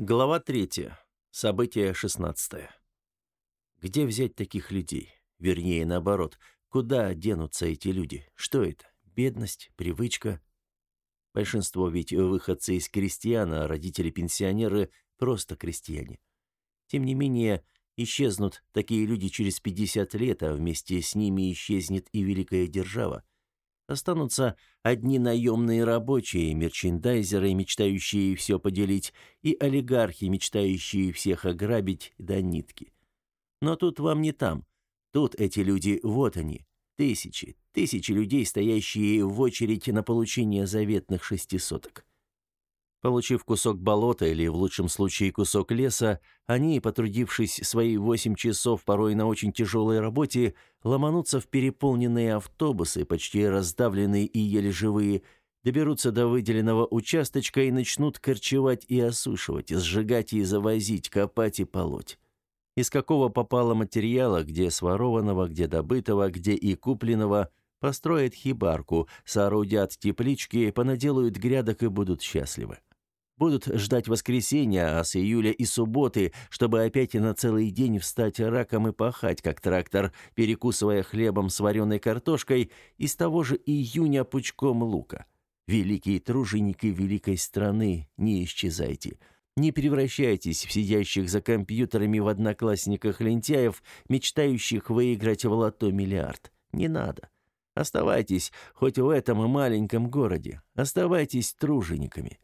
Глава 3. Событие 16. Где взять таких людей? Вернее, наоборот, куда денутся эти люди? Что это? Бедность, привычка? Большинство ведь выходцы из крестьян, а родители-пенсионеры просто крестьяне. Тем не менее, исчезнут такие люди через 50 лет, а вместе с ними исчезнет и великая держава. Останутся одни наемные рабочие, мерчендайзеры, мечтающие все поделить, и олигархи, мечтающие всех ограбить до нитки. Но тут вам не там. Тут эти люди, вот они. Тысячи, тысячи людей, стоящие в очередь на получение заветных шестисоток. Получив кусок болота или, в лучшем случае, кусок леса, они, потрудившись свои восемь часов порой на очень тяжелой работе, ломанутся в переполненные автобусы, почти раздавленные и еле живые, доберутся до выделенного участочка и начнут корчевать и осушивать, сжигать и завозить, копать и полоть. Из какого попало материала, где сворованного, где добытого, где и купленного, построят хибарку, соорудят теплички, понаделают грядок и будут счастливы. Будут ждать воскресенья, а с июля и субботы, чтобы опять и на целый день встать раком и пахать, как трактор, перекусывая хлебом с вареной картошкой, из того же июня пучком лука. Великие труженики великой страны, не исчезайте. Не превращайтесь в сидящих за компьютерами в одноклассниках лентяев, мечтающих выиграть в лото миллиард. Не надо. Оставайтесь хоть в этом маленьком городе. Оставайтесь тружениками.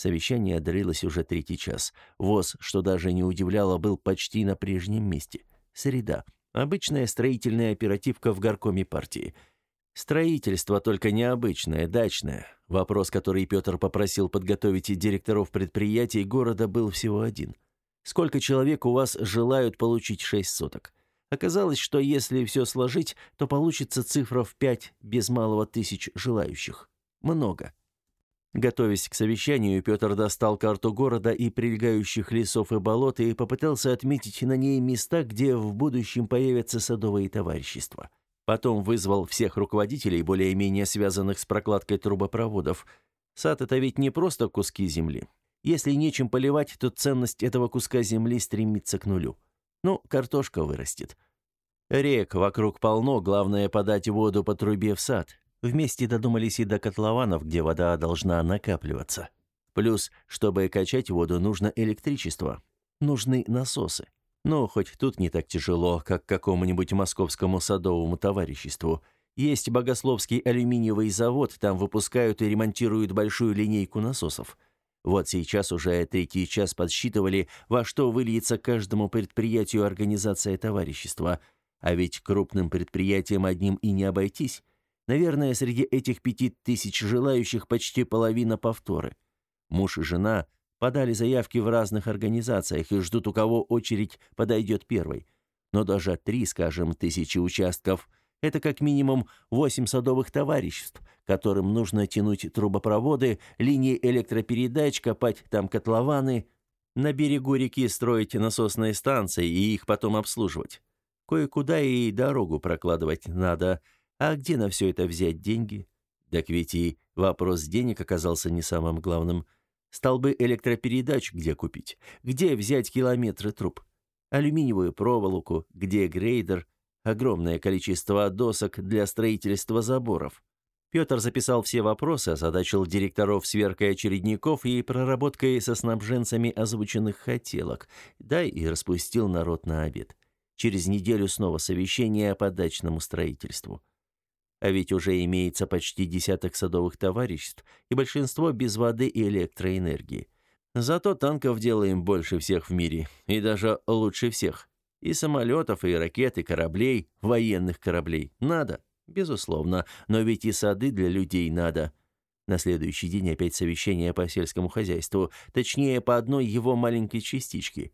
Совещание длилось уже третий час. ВОЗ, что даже не удивляло, был почти на прежнем месте. Среда. Обычная строительная оперативка в горкоме партии. Строительство только необычное, дачное. Вопрос, который Петр попросил подготовить и директоров предприятий города, был всего один. Сколько человек у вас желают получить шесть соток? Оказалось, что если все сложить, то получится цифра в пять без малого тысяч желающих. Много. Готовясь к совещанию, Петр достал карту города и прилегающих лесов и болот и попытался отметить на ней места, где в будущем появятся садовые товарищества. Потом вызвал всех руководителей, более-менее связанных с прокладкой трубопроводов. Сад — это ведь не просто куски земли. Если нечем поливать, то ценность этого куска земли стремится к нулю. Ну, картошка вырастет. Рек вокруг полно, главное — подать воду по трубе в сад. Вместе додумались и до котлованов, где вода должна накапливаться. Плюс, чтобы качать воду, нужно электричество. Нужны насосы. Но хоть тут не так тяжело, как какому-нибудь московскому садовому товариществу. Есть Богословский алюминиевый завод, там выпускают и ремонтируют большую линейку насосов. Вот сейчас уже третий час подсчитывали, во что выльется каждому предприятию организация товарищества. А ведь крупным предприятиям одним и не обойтись. Наверное, среди этих пяти тысяч желающих почти половина повторы. Муж и жена подали заявки в разных организациях и ждут, у кого очередь подойдет первой. Но даже три, скажем, тысячи участков – это как минимум восемь садовых товариществ, которым нужно тянуть трубопроводы, линии электропередач, копать там котлованы, на берегу реки строить насосные станции и их потом обслуживать. Кое-куда и дорогу прокладывать надо – а где на все это взять деньги? Так ведь и вопрос денег оказался не самым главным. Столбы электропередач где купить? Где взять километры труб? Алюминиевую проволоку? Где грейдер? Огромное количество досок для строительства заборов. Петр записал все вопросы, озадачил директоров сверкой очередников и проработкой со снабженцами озвученных хотелок, да и распустил народ на обед. Через неделю снова совещание по дачному строительству. А ведь уже имеется почти десяток садовых товариществ, и большинство без воды и электроэнергии. Зато танков делаем больше всех в мире, и даже лучше всех. И самолетов, и ракет, и кораблей, военных кораблей. Надо, безусловно, но ведь и сады для людей надо. На следующий день опять совещание по сельскому хозяйству, точнее, по одной его маленькой частичке.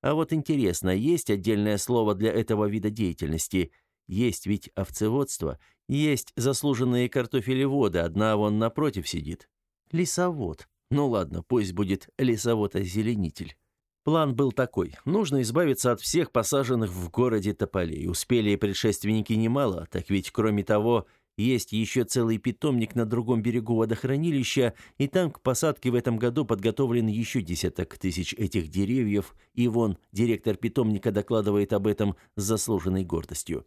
А вот интересно, есть отдельное слово для этого вида деятельности – есть ведь овцеводство, есть заслуженные картофелеводы, одна вон напротив сидит. Лесовод. Ну ладно, пусть будет лесовод-озеленитель. План был такой. Нужно избавиться от всех посаженных в городе тополей. Успели предшественники немало, так ведь кроме того, Есть еще целый питомник на другом берегу водохранилища, и там к посадке в этом году подготовлен еще десяток тысяч этих деревьев, и вон директор питомника докладывает об этом с заслуженной гордостью.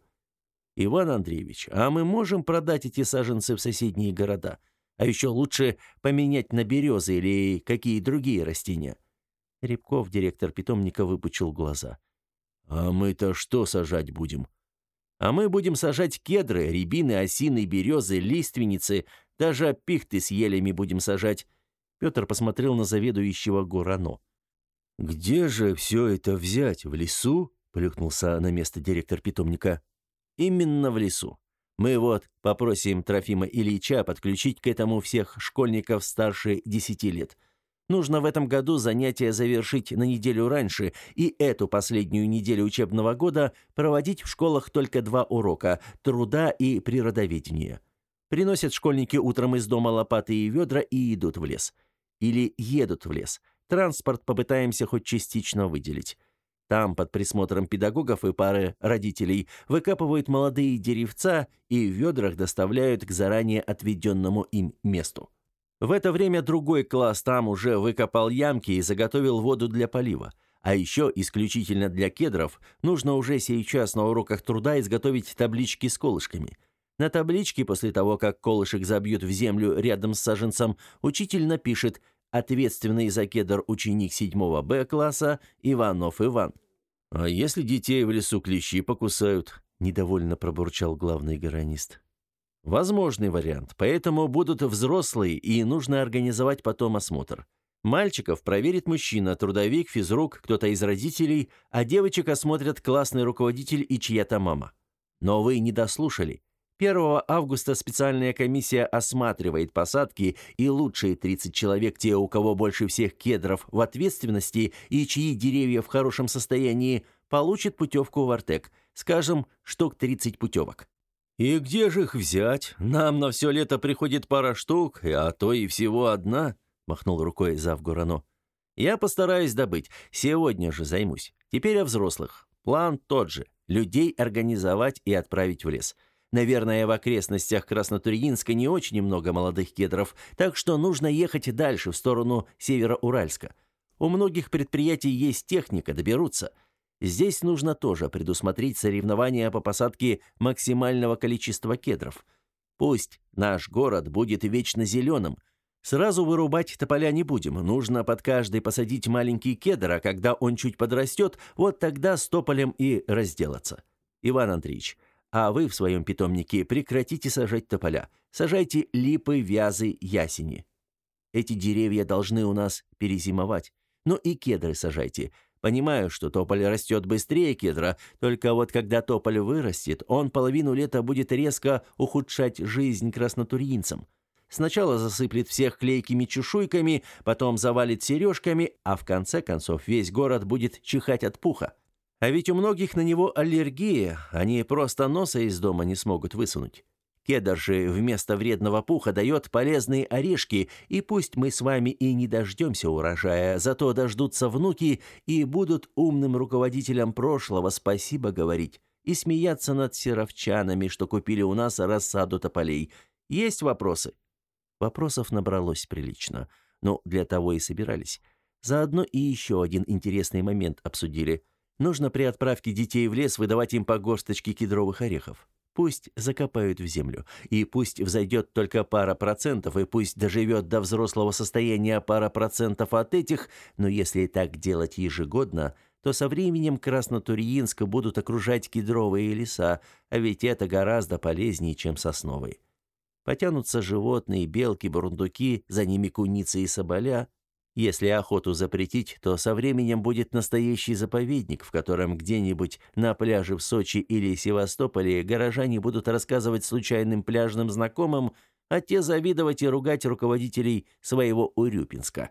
Иван Андреевич, а мы можем продать эти саженцы в соседние города? А еще лучше поменять на березы или какие другие растения. Рябков, директор питомника, выпучил глаза. А мы-то что сажать будем? А мы будем сажать кедры, рябины, осины, березы, лиственницы, даже пихты с елями будем сажать. Петр посмотрел на заведующего Горано. «Где же все это взять? В лесу?» — плюхнулся на место директор питомника. «Именно в лесу. Мы вот попросим Трофима Ильича подключить к этому всех школьников старше десяти лет. Нужно в этом году занятия завершить на неделю раньше и эту последнюю неделю учебного года проводить в школах только два урока – труда и природоведения. Приносят школьники утром из дома лопаты и ведра и идут в лес. Или едут в лес. Транспорт попытаемся хоть частично выделить. Там, под присмотром педагогов и пары родителей, выкапывают молодые деревца и в ведрах доставляют к заранее отведенному им месту. В это время другой класс там уже выкопал ямки и заготовил воду для полива. А еще исключительно для кедров нужно уже сейчас на уроках труда изготовить таблички с колышками. На табличке после того, как колышек забьют в землю рядом с саженцем, учитель напишет «Ответственный за кедр ученик 7 Б класса Иванов Иван». «А если детей в лесу клещи покусают?» – недовольно пробурчал главный гаранист. Возможный вариант, поэтому будут взрослые, и нужно организовать потом осмотр. Мальчиков проверит мужчина, трудовик, физрук, кто-то из родителей, а девочек осмотрят классный руководитель и чья-то мама. Но вы не дослушали. 1 августа специальная комиссия осматривает посадки, и лучшие 30 человек, те, у кого больше всех кедров в ответственности и чьи деревья в хорошем состоянии, получат путевку в Артек, скажем, штук 30 путевок. «И где же их взять? Нам на все лето приходит пара штук, а то и всего одна», — махнул рукой зав Гурано. «Я постараюсь добыть. Сегодня же займусь. Теперь о взрослых. План тот же. Людей организовать и отправить в лес. Наверное, в окрестностях Краснотурьинска не очень много молодых кедров, так что нужно ехать дальше, в сторону Североуральска. У многих предприятий есть техника, доберутся. Здесь нужно тоже предусмотреть соревнования по посадке максимального количества кедров. Пусть наш город будет вечно зеленым. Сразу вырубать тополя не будем. Нужно под каждый посадить маленький кедр, а когда он чуть подрастет, вот тогда с тополем и разделаться. Иван Андреевич, а вы в своем питомнике прекратите сажать тополя. Сажайте липы, вязы, ясени. Эти деревья должны у нас перезимовать. Ну и кедры сажайте. Понимаю, что тополь растет быстрее кедра, только вот когда тополь вырастет, он половину лета будет резко ухудшать жизнь краснотурьинцам. Сначала засыплет всех клейкими чешуйками, потом завалит сережками, а в конце концов весь город будет чихать от пуха. А ведь у многих на него аллергия, они просто носа из дома не смогут высунуть. Кедр же вместо вредного пуха дает полезные орешки, и пусть мы с вами и не дождемся урожая, зато дождутся внуки и будут умным руководителям прошлого спасибо говорить и смеяться над серовчанами, что купили у нас рассаду тополей. Есть вопросы?» Вопросов набралось прилично. но для того и собирались. Заодно и еще один интересный момент обсудили. Нужно при отправке детей в лес выдавать им по горсточке кедровых орехов. Пусть закопают в землю, и пусть взойдет только пара процентов, и пусть доживет до взрослого состояния пара процентов от этих, но если так делать ежегодно, то со временем Краснотурьинск будут окружать кедровые леса, а ведь это гораздо полезнее, чем сосновые. Потянутся животные, белки, бурундуки, за ними куницы и соболя, если охоту запретить, то со временем будет настоящий заповедник, в котором где-нибудь на пляже в Сочи или Севастополе горожане будут рассказывать случайным пляжным знакомым, а те завидовать и ругать руководителей своего Урюпинска.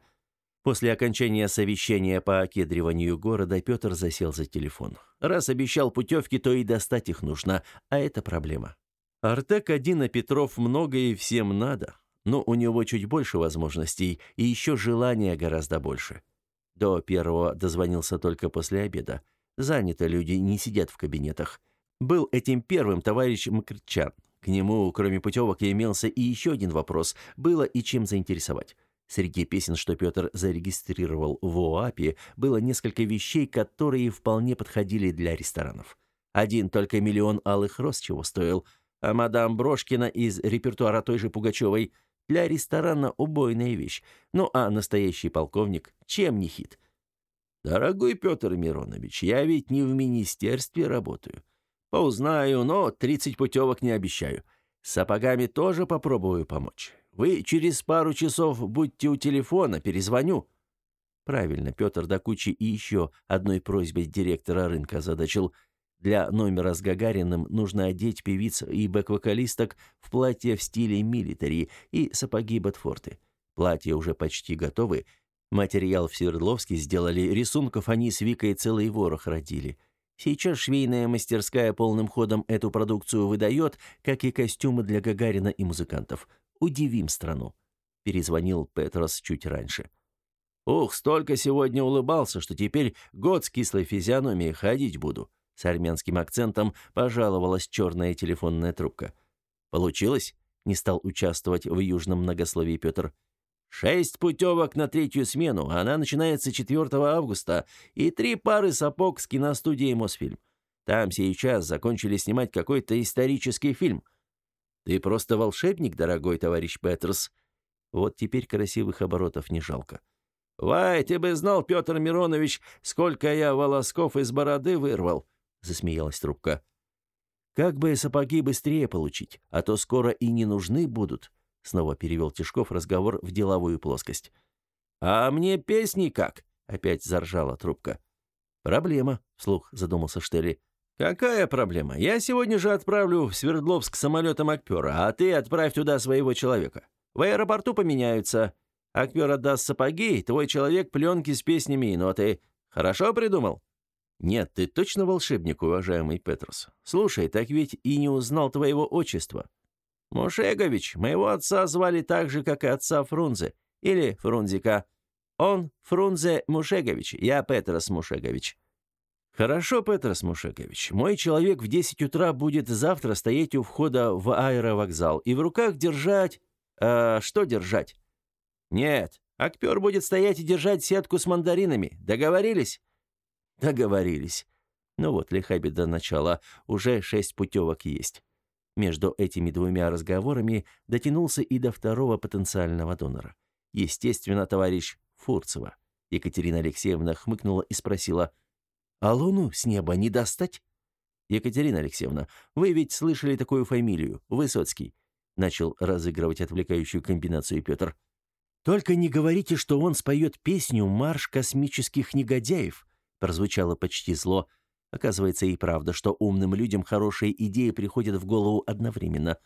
После окончания совещания по окедриванию города Петр засел за телефон. Раз обещал путевки, то и достать их нужно, а это проблема. Артек один, а Петров много и всем надо но у него чуть больше возможностей и еще желания гораздо больше. До первого дозвонился только после обеда. Заняты люди, не сидят в кабинетах. Был этим первым товарищ Мкрчан. К нему, кроме путевок, имелся и еще один вопрос. Было и чем заинтересовать. Среди песен, что Петр зарегистрировал в ОАПе, было несколько вещей, которые вполне подходили для ресторанов. Один только миллион алых роз чего стоил, а мадам Брошкина из репертуара той же Пугачевой для ресторана убойная вещь. Ну а настоящий полковник чем не хит? Дорогой Петр Миронович, я ведь не в министерстве работаю. Поузнаю, но 30 путевок не обещаю. Сапогами тоже попробую помочь. Вы через пару часов будьте у телефона, перезвоню». Правильно, Петр до кучи и еще одной просьбой директора рынка озадачил. Для номера с Гагариным нужно одеть певиц и бэк-вокалисток в платье в стиле милитари и сапоги Ботфорты. Платья уже почти готовы. Материал в Свердловске сделали, рисунков они с Викой целый ворох родили. Сейчас швейная мастерская полным ходом эту продукцию выдает, как и костюмы для Гагарина и музыкантов – Удивим страну. Перезвонил Петрос чуть раньше. Ух, столько сегодня улыбался, что теперь год с кислой физиономией ходить буду. С армянским акцентом пожаловалась черная телефонная трубка. Получилось? Не стал участвовать в южном многословии Петр. Шесть путевок на третью смену, она начинается 4 августа, и три пары сапог с киностудией «Мосфильм». Там сейчас закончили снимать какой-то исторический фильм. Ты просто волшебник, дорогой товарищ Петерс. Вот теперь красивых оборотов не жалко. Вай, ты бы знал, Петр Миронович, сколько я волосков из бороды вырвал, засмеялась трубка. Как бы сапоги быстрее получить, а то скоро и не нужны будут, снова перевел Тишков разговор в деловую плоскость. А мне песни как? опять заржала трубка. Проблема, вслух задумался Штели. «Какая проблема? Я сегодня же отправлю в Свердловск самолетом Акпера, а ты отправь туда своего человека. В аэропорту поменяются. Акпер отдаст сапоги, твой человек пленки с песнями и ноты. Хорошо придумал?» «Нет, ты точно волшебник, уважаемый Петрус. Слушай, так ведь и не узнал твоего отчества». «Мушегович, моего отца звали так же, как и отца Фрунзе. Или Фрунзика. Он Фрунзе Мушегович, я Петрос Мушегович». «Хорошо, Петрос Мушекович. Мой человек в 10 утра будет завтра стоять у входа в аэровокзал и в руках держать... А что держать?» «Нет, Акпер будет стоять и держать сетку с мандаринами. Договорились?» «Договорились. Ну вот, лиха беда начала. Уже шесть путевок есть». Между этими двумя разговорами дотянулся и до второго потенциального донора. Естественно, товарищ Фурцева. Екатерина Алексеевна хмыкнула и спросила – а луну с неба не достать? Екатерина Алексеевна, вы ведь слышали такую фамилию, Высоцкий, начал разыгрывать отвлекающую комбинацию Петр. Только не говорите, что он споет песню Марш космических негодяев, прозвучало почти зло. Оказывается, и правда, что умным людям хорошие идеи приходят в голову одновременно.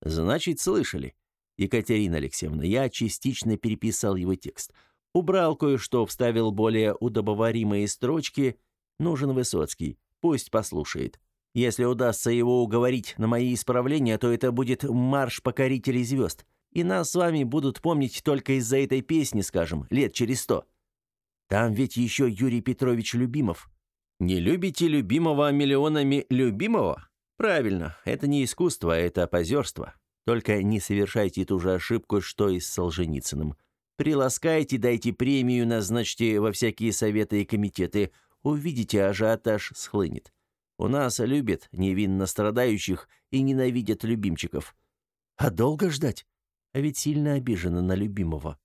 Значит, слышали. Екатерина Алексеевна, я частично переписал его текст. Убрал кое-что, вставил более удобоваримые строчки Нужен Высоцкий. Пусть послушает. Если удастся его уговорить на мои исправления, то это будет марш покорителей звезд. И нас с вами будут помнить только из-за этой песни, скажем, лет через сто. Там ведь еще Юрий Петрович Любимов. Не любите любимого миллионами любимого? Правильно, это не искусство, это позерство. Только не совершайте ту же ошибку, что и с Солженицыным. Приласкайте, дайте премию, назначьте во всякие советы и комитеты – увидите, ажиотаж схлынет. У нас любят невинно страдающих и ненавидят любимчиков. А долго ждать? А ведь сильно обижена на любимого.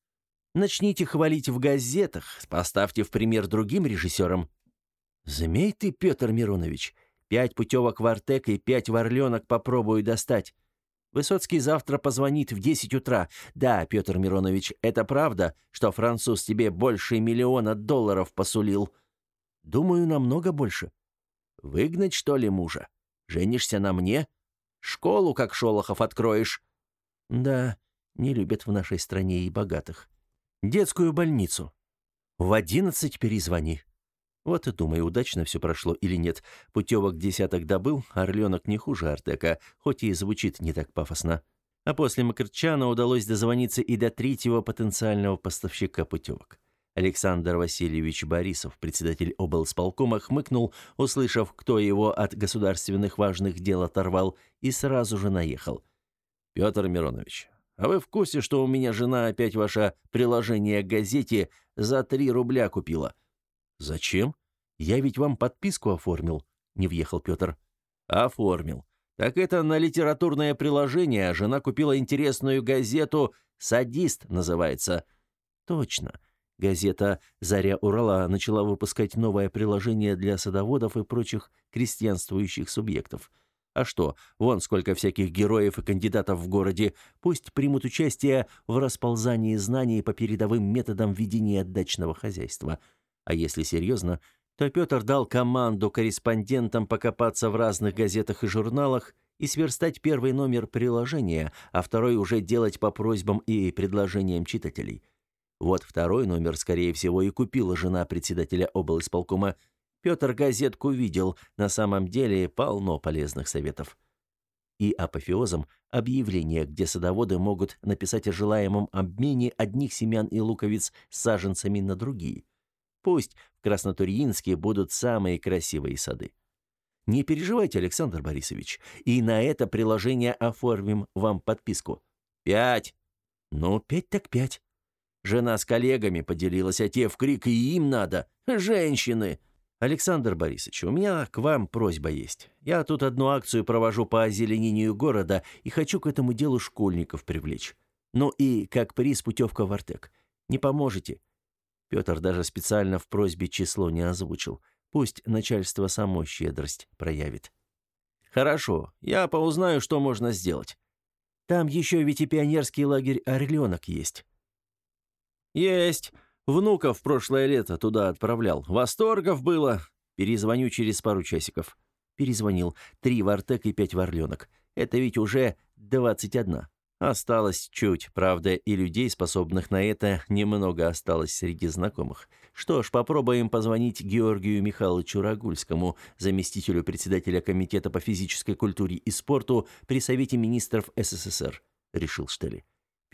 Начните хвалить в газетах, поставьте в пример другим режиссерам. Змей ты, Петр Миронович. Пять путевок в Артек и пять в Орленок попробую достать. Высоцкий завтра позвонит в 10 утра. Да, Петр Миронович, это правда, что француз тебе больше миллиона долларов посулил. Думаю, намного больше. Выгнать, что ли, мужа? Женишься на мне? Школу, как Шолохов, откроешь? Да, не любят в нашей стране и богатых. Детскую больницу. В одиннадцать перезвони. Вот и думай, удачно все прошло или нет. Путевок десяток добыл, орленок не хуже Артека, хоть и звучит не так пафосно. А после Макарчана удалось дозвониться и до третьего потенциального поставщика путевок. Александр Васильевич Борисов, председатель облсполкома, хмыкнул, услышав, кто его от государственных важных дел оторвал, и сразу же наехал. «Петр Миронович, а вы в курсе, что у меня жена опять ваше приложение к газете за три рубля купила?» «Зачем? Я ведь вам подписку оформил», — не въехал Петр. «Оформил. Так это на литературное приложение жена купила интересную газету «Садист» называется». «Точно. Газета «Заря Урала» начала выпускать новое приложение для садоводов и прочих крестьянствующих субъектов. А что, вон сколько всяких героев и кандидатов в городе, пусть примут участие в расползании знаний по передовым методам ведения дачного хозяйства. А если серьезно, то Петр дал команду корреспондентам покопаться в разных газетах и журналах и сверстать первый номер приложения, а второй уже делать по просьбам и предложениям читателей – вот второй номер, скорее всего, и купила жена председателя облсполкома. Петр газетку видел, на самом деле полно полезных советов. И апофеозом объявление, где садоводы могут написать о желаемом обмене одних семян и луковиц с саженцами на другие. Пусть в Краснотурьинске будут самые красивые сады. Не переживайте, Александр Борисович, и на это приложение оформим вам подписку. Пять. Ну, пять так пять. Жена с коллегами поделилась, а те в крик, и им надо. Женщины!» «Александр Борисович, у меня к вам просьба есть. Я тут одну акцию провожу по озеленению города и хочу к этому делу школьников привлечь. Ну и как приз путевка в Артек. Не поможете?» Петр даже специально в просьбе число не озвучил. Пусть начальство само щедрость проявит. «Хорошо, я поузнаю, что можно сделать. Там еще ведь и пионерский лагерь «Орленок» есть. «Есть. Внуков прошлое лето туда отправлял. Восторгов было. Перезвоню через пару часиков». Перезвонил. Три в Артек и пять в Орленок. Это ведь уже двадцать одна. Осталось чуть, правда, и людей, способных на это, немного осталось среди знакомых. Что ж, попробуем позвонить Георгию Михайловичу Рагульскому, заместителю председателя Комитета по физической культуре и спорту при Совете министров СССР, решил Штели.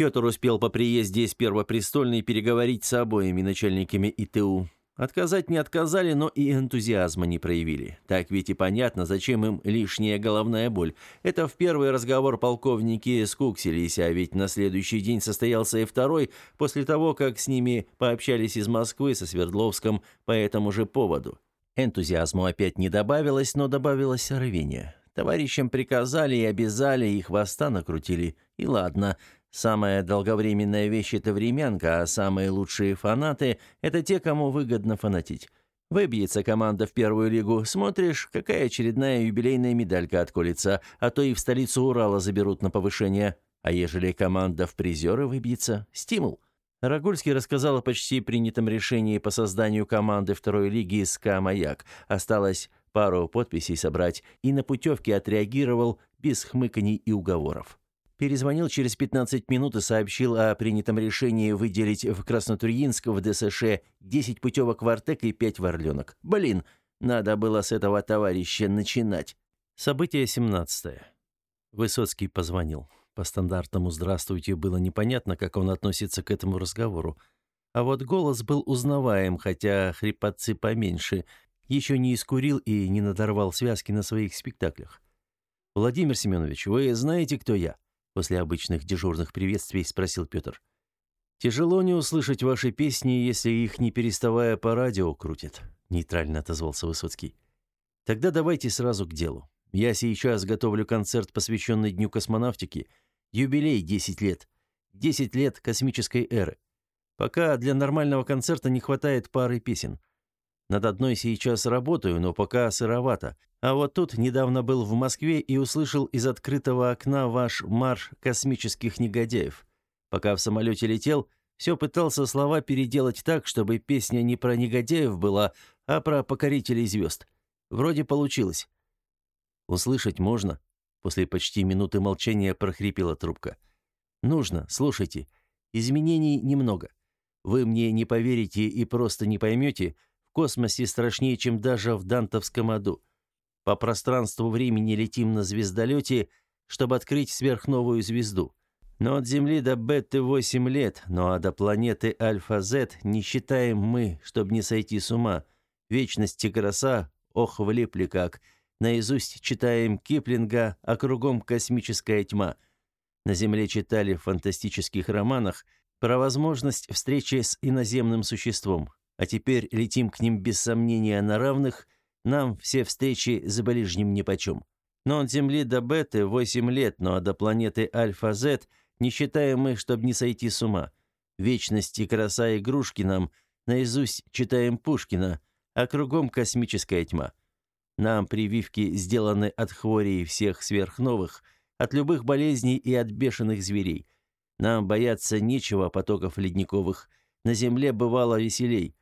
Петр успел по приезде из Первопрестольной переговорить с обоими начальниками ИТУ. Отказать не отказали, но и энтузиазма не проявили. Так ведь и понятно, зачем им лишняя головная боль. Это в первый разговор полковники скуксились, а ведь на следующий день состоялся и второй, после того, как с ними пообщались из Москвы со Свердловском по этому же поводу. Энтузиазму опять не добавилось, но добавилось рвение. Товарищам приказали и обязали, и хвоста накрутили. И ладно, Самая долговременная вещь – это времянка, а самые лучшие фанаты – это те, кому выгодно фанатить. Выбьется команда в первую лигу, смотришь, какая очередная юбилейная медалька отколется, а то и в столицу Урала заберут на повышение. А ежели команда в призеры выбьется – стимул. Рагульский рассказал о почти принятом решении по созданию команды второй лиги СКА «Маяк». Осталось пару подписей собрать, и на путевке отреагировал без хмыканий и уговоров. Перезвонил через 15 минут и сообщил о принятом решении выделить в Краснотурьинск в ДСШ 10 путевок в Артек и 5 в Орленок. Блин, надо было с этого товарища начинать. Событие 17. Высоцкий позвонил. По стандартному «здравствуйте» было непонятно, как он относится к этому разговору. А вот голос был узнаваем, хотя хрипотцы поменьше. Еще не искурил и не надорвал связки на своих спектаклях. «Владимир Семенович, вы знаете, кто я?» После обычных дежурных приветствий спросил Петр. «Тяжело не услышать ваши песни, если их не переставая по радио крутят», — нейтрально отозвался Высоцкий. «Тогда давайте сразу к делу. Я сейчас готовлю концерт, посвященный Дню космонавтики. Юбилей 10 лет. 10 лет космической эры. Пока для нормального концерта не хватает пары песен. Над одной сейчас работаю, но пока сыровато. А вот тут недавно был в Москве и услышал из открытого окна ваш марш космических негодяев. Пока в самолете летел, все пытался слова переделать так, чтобы песня не про негодяев была, а про покорителей звезд. Вроде получилось. Услышать можно? После почти минуты молчания прохрипела трубка. Нужно, слушайте. Изменений немного. Вы мне не поверите и просто не поймете, в космосе страшнее, чем даже в Дантовском аду. По пространству времени летим на звездолете, чтобы открыть сверхновую звезду. Но от Земли до Бетты 8 лет, ну а до планеты Альфа-Z не считаем мы, чтобы не сойти с ума. Вечность и краса, ох, влипли как. Наизусть читаем Киплинга, а кругом космическая тьма. На Земле читали в фантастических романах про возможность встречи с иноземным существом. А теперь летим к ним без сомнения на равных, нам все встречи за ближним нипочем. Но от Земли до Беты 8 лет, ну а до планеты Альфа-Z не считаем мы, чтобы не сойти с ума. Вечность и краса игрушки нам, наизусть читаем Пушкина, а кругом космическая тьма. Нам прививки сделаны от хворей всех сверхновых, от любых болезней и от бешеных зверей. Нам бояться нечего потоков ледниковых, на Земле бывало веселей.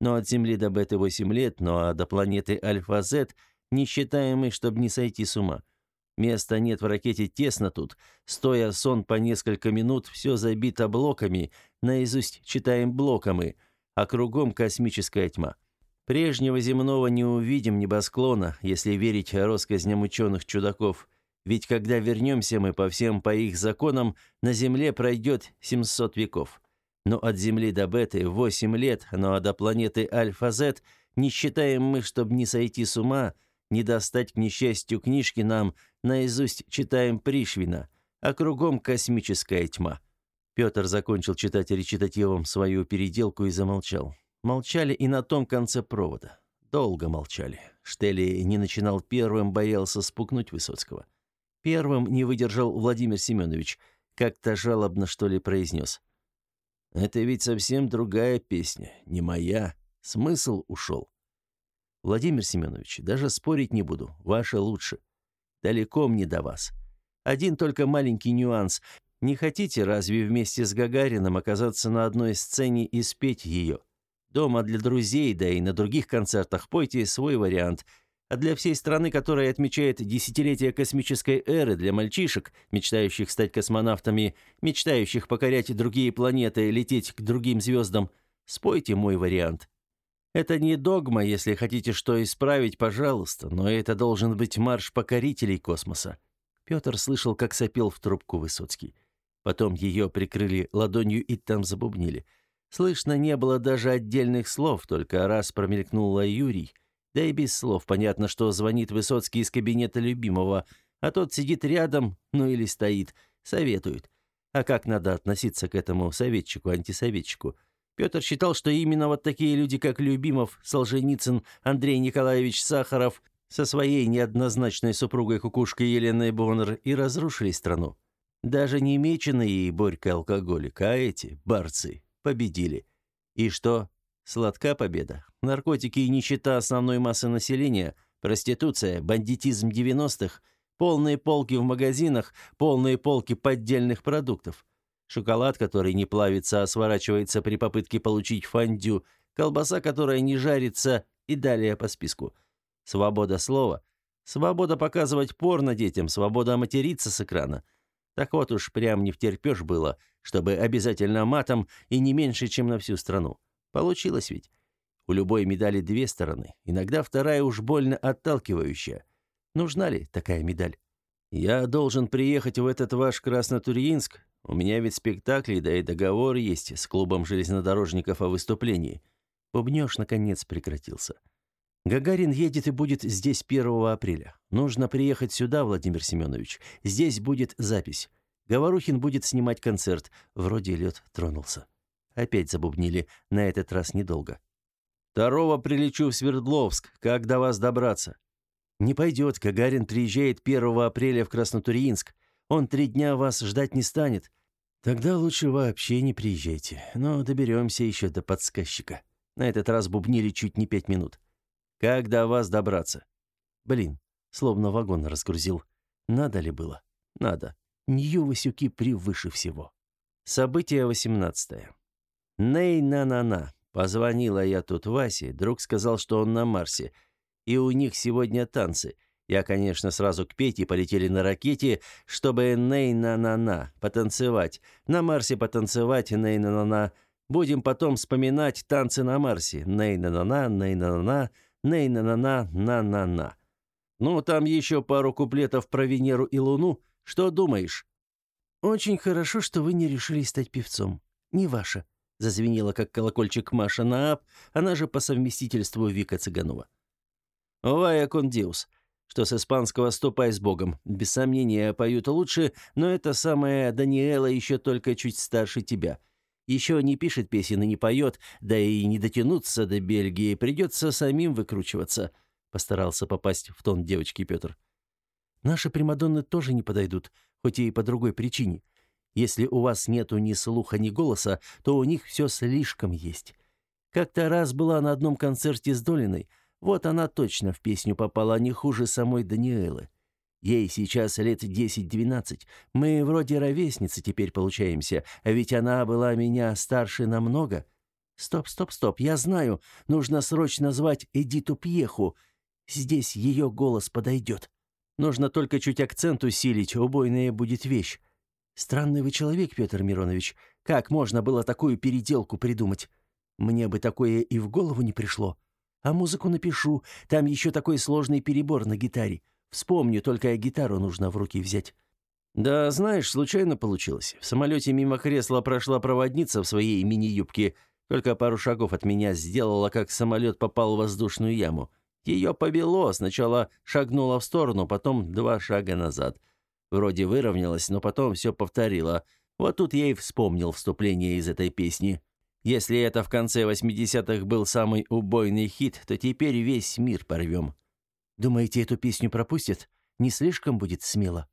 Но от Земли до Беты 8 лет, ну а до планеты Альфа-Z не считаем мы, чтобы не сойти с ума. Места нет в ракете тесно тут. Стоя сон по несколько минут, все забито блоками, наизусть читаем блоками, а кругом космическая тьма. Прежнего земного не увидим небосклона, если верить россказням ученых-чудаков. Ведь когда вернемся мы по всем по их законам, на Земле пройдет 700 веков. Но от Земли до Беты 8 лет, ну а до планеты Альфа-Z не считаем мы, чтобы не сойти с ума, не достать к несчастью книжки нам, наизусть читаем Пришвина, а кругом космическая тьма». Петр закончил читать речитативом свою переделку и замолчал. Молчали и на том конце провода. Долго молчали. Штели не начинал первым, боялся спугнуть Высоцкого. Первым не выдержал Владимир Семенович. Как-то жалобно, что ли, произнес. Это ведь совсем другая песня, не моя. Смысл ушел. Владимир Семенович, даже спорить не буду, ваша лучше. Далеко мне до вас. Один только маленький нюанс. Не хотите разве вместе с Гагарином оказаться на одной сцене и спеть ее? Дома для друзей, да и на других концертах пойте свой вариант – а для всей страны, которая отмечает десятилетие космической эры, для мальчишек, мечтающих стать космонавтами, мечтающих покорять другие планеты, лететь к другим звездам, спойте мой вариант. Это не догма, если хотите что исправить, пожалуйста, но это должен быть марш покорителей космоса. Петр слышал, как сопел в трубку Высоцкий. Потом ее прикрыли ладонью и там забубнили. Слышно не было даже отдельных слов, только раз промелькнула Юрий, да и без слов понятно, что звонит Высоцкий из кабинета любимого, а тот сидит рядом, ну или стоит, советует. А как надо относиться к этому советчику-антисоветчику? Петр считал, что именно вот такие люди, как Любимов, Солженицын, Андрей Николаевич Сахаров, со своей неоднозначной супругой-кукушкой Еленой Боннер и разрушили страну. Даже не меченый и Борька алкоголик, а эти, борцы, победили. И что? Сладка победа. Наркотики и нищета основной массы населения, проституция, бандитизм 90-х, полные полки в магазинах, полные полки поддельных продуктов. Шоколад, который не плавится, а сворачивается при попытке получить фондю, колбаса, которая не жарится, и далее по списку. Свобода слова. Свобода показывать порно детям, свобода материться с экрана. Так вот уж прям не втерпёшь было, чтобы обязательно матом и не меньше, чем на всю страну. Получилось ведь. У любой медали две стороны, иногда вторая уж больно отталкивающая. Нужна ли такая медаль? Я должен приехать в этот ваш Краснотурьинск. У меня ведь спектакли, да и договор есть с клубом железнодорожников о выступлении. Бубнёж, наконец, прекратился. Гагарин едет и будет здесь 1 апреля. Нужно приехать сюда, Владимир Семенович. Здесь будет запись. Говорухин будет снимать концерт. Вроде лед тронулся. Опять забубнили, на этот раз недолго. «Второго прилечу в Свердловск. Как до вас добраться?» «Не пойдет. Гагарин приезжает 1 апреля в Краснотурьинск. Он три дня вас ждать не станет. Тогда лучше вообще не приезжайте. Но доберемся еще до подсказчика». На этот раз бубнили чуть не пять минут. «Как до вас добраться?» «Блин, словно вагон разгрузил. Надо ли было?» «Надо. Нью-Васюки превыше всего». Событие восемнадцатое. «Ней-на-на-на». Позвонила я тут Васе, друг сказал, что он на Марсе, и у них сегодня танцы. Я, конечно, сразу к Пете полетели на ракете, чтобы ней-на-на-на, потанцевать. На Марсе потанцевать, ней-на-на-на. Будем потом вспоминать танцы на Марсе. Ней-на-на-на, ней-на-на-на, ней-на-на-на, на-на-на. Ну, там еще пару куплетов про Венеру и Луну. Что думаешь? «Очень хорошо, что вы не решили стать певцом. Не ваше», — зазвенела, как колокольчик Маша Нааб, она же по совместительству Вика Цыганова. «Вая кондиус», что с испанского «ступай с Богом». Без сомнения, поют лучше, но эта самая Даниэла еще только чуть старше тебя. Еще не пишет песен и не поет, да и не дотянуться до Бельгии, придется самим выкручиваться», — постарался попасть в тон девочки Петр. «Наши примадонны тоже не подойдут, хоть и по другой причине. Если у вас нету ни слуха, ни голоса, то у них все слишком есть. Как-то раз была на одном концерте с Долиной, вот она точно в песню попала не хуже самой Даниэлы. Ей сейчас лет 10-12. Мы вроде ровесницы теперь получаемся, а ведь она была меня старше намного. Стоп, стоп, стоп, я знаю, нужно срочно звать Эдиту Пьеху. Здесь ее голос подойдет. Нужно только чуть акцент усилить, убойная будет вещь. Странный вы человек, Петр Миронович. Как можно было такую переделку придумать? Мне бы такое и в голову не пришло. А музыку напишу. Там еще такой сложный перебор на гитаре. Вспомню, только гитару нужно в руки взять. Да, знаешь, случайно получилось. В самолете мимо кресла прошла проводница в своей мини-юбке. Только пару шагов от меня сделала, как самолет попал в воздушную яму. Ее повело, сначала шагнула в сторону, потом два шага назад. Вроде выровнялась, но потом все повторила. Вот тут я и вспомнил вступление из этой песни. Если это в конце 80-х был самый убойный хит, то теперь весь мир порвем. Думаете, эту песню пропустят? Не слишком будет смело?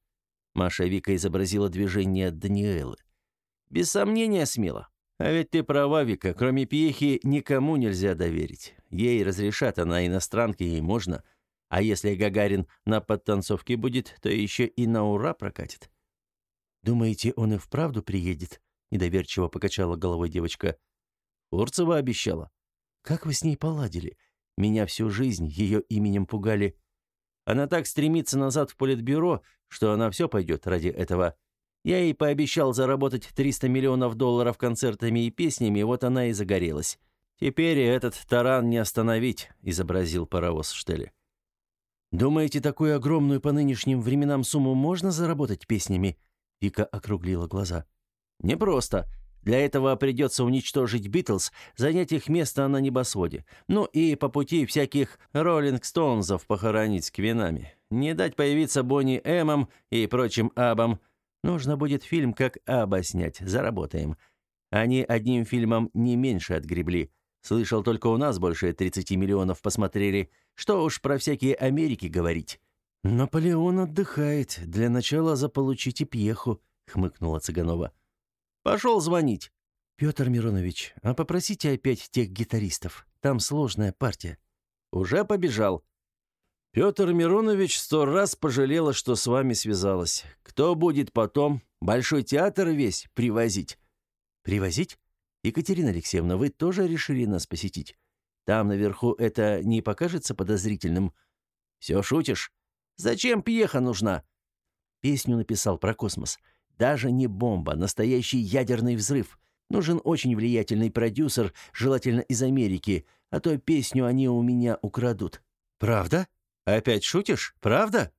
Маша Вика изобразила движение Даниэлы. Без сомнения, смело. А ведь ты права, Вика, кроме Пьехи никому нельзя доверить. Ей разрешат, она иностранка, ей можно. А если Гагарин на подтанцовке будет, то еще и на ура прокатит. Думаете, он и вправду приедет? Недоверчиво покачала головой девочка. Урцева обещала. Как вы с ней поладили? Меня всю жизнь ее именем пугали. Она так стремится назад в политбюро, что она все пойдет ради этого. Я ей пообещал заработать 300 миллионов долларов концертами и песнями, вот она и загорелась. Теперь этот таран не остановить, изобразил паровоз Штели. Думаете, такую огромную по нынешним временам сумму можно заработать песнями? Вика округлила глаза. Не просто. Для этого придется уничтожить Битлз, занять их место на небосводе. Ну и по пути всяких Роллинг Стоунзов похоронить с квинами. Не дать появиться Бонни Эмом и прочим Абам – Нужно будет фильм как Аба снять, заработаем. Они одним фильмом не меньше отгребли. Слышал, только у нас больше 30 миллионов посмотрели. Что уж про всякие Америки говорить. Наполеон отдыхает. Для начала заполучите пьеху, хмыкнула Цыганова. Пошел звонить. Петр Миронович, а попросите опять тех гитаристов. Там сложная партия. Уже побежал. Петр Миронович сто раз пожалела, что с вами связалась. Кто будет потом Большой театр весь привозить?» «Привозить? Екатерина Алексеевна, вы тоже решили нас посетить? Там наверху это не покажется подозрительным?» «Все шутишь? Зачем пьеха нужна?» Песню написал про космос. Даже не бомба, настоящий ядерный взрыв. Нужен очень влиятельный продюсер, желательно из Америки, а то песню они у меня украдут. Правда? Опять шутишь? Правда?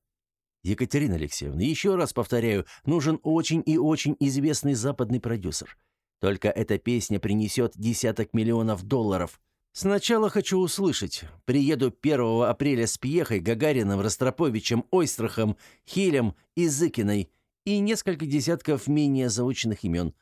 Екатерина Алексеевна, еще раз повторяю, нужен очень и очень известный западный продюсер. Только эта песня принесет десяток миллионов долларов. Сначала хочу услышать. Приеду 1 апреля с Пьехой, Гагарином, Ростроповичем, Ойстрахом, Хилем и Зыкиной и несколько десятков менее заученных имен.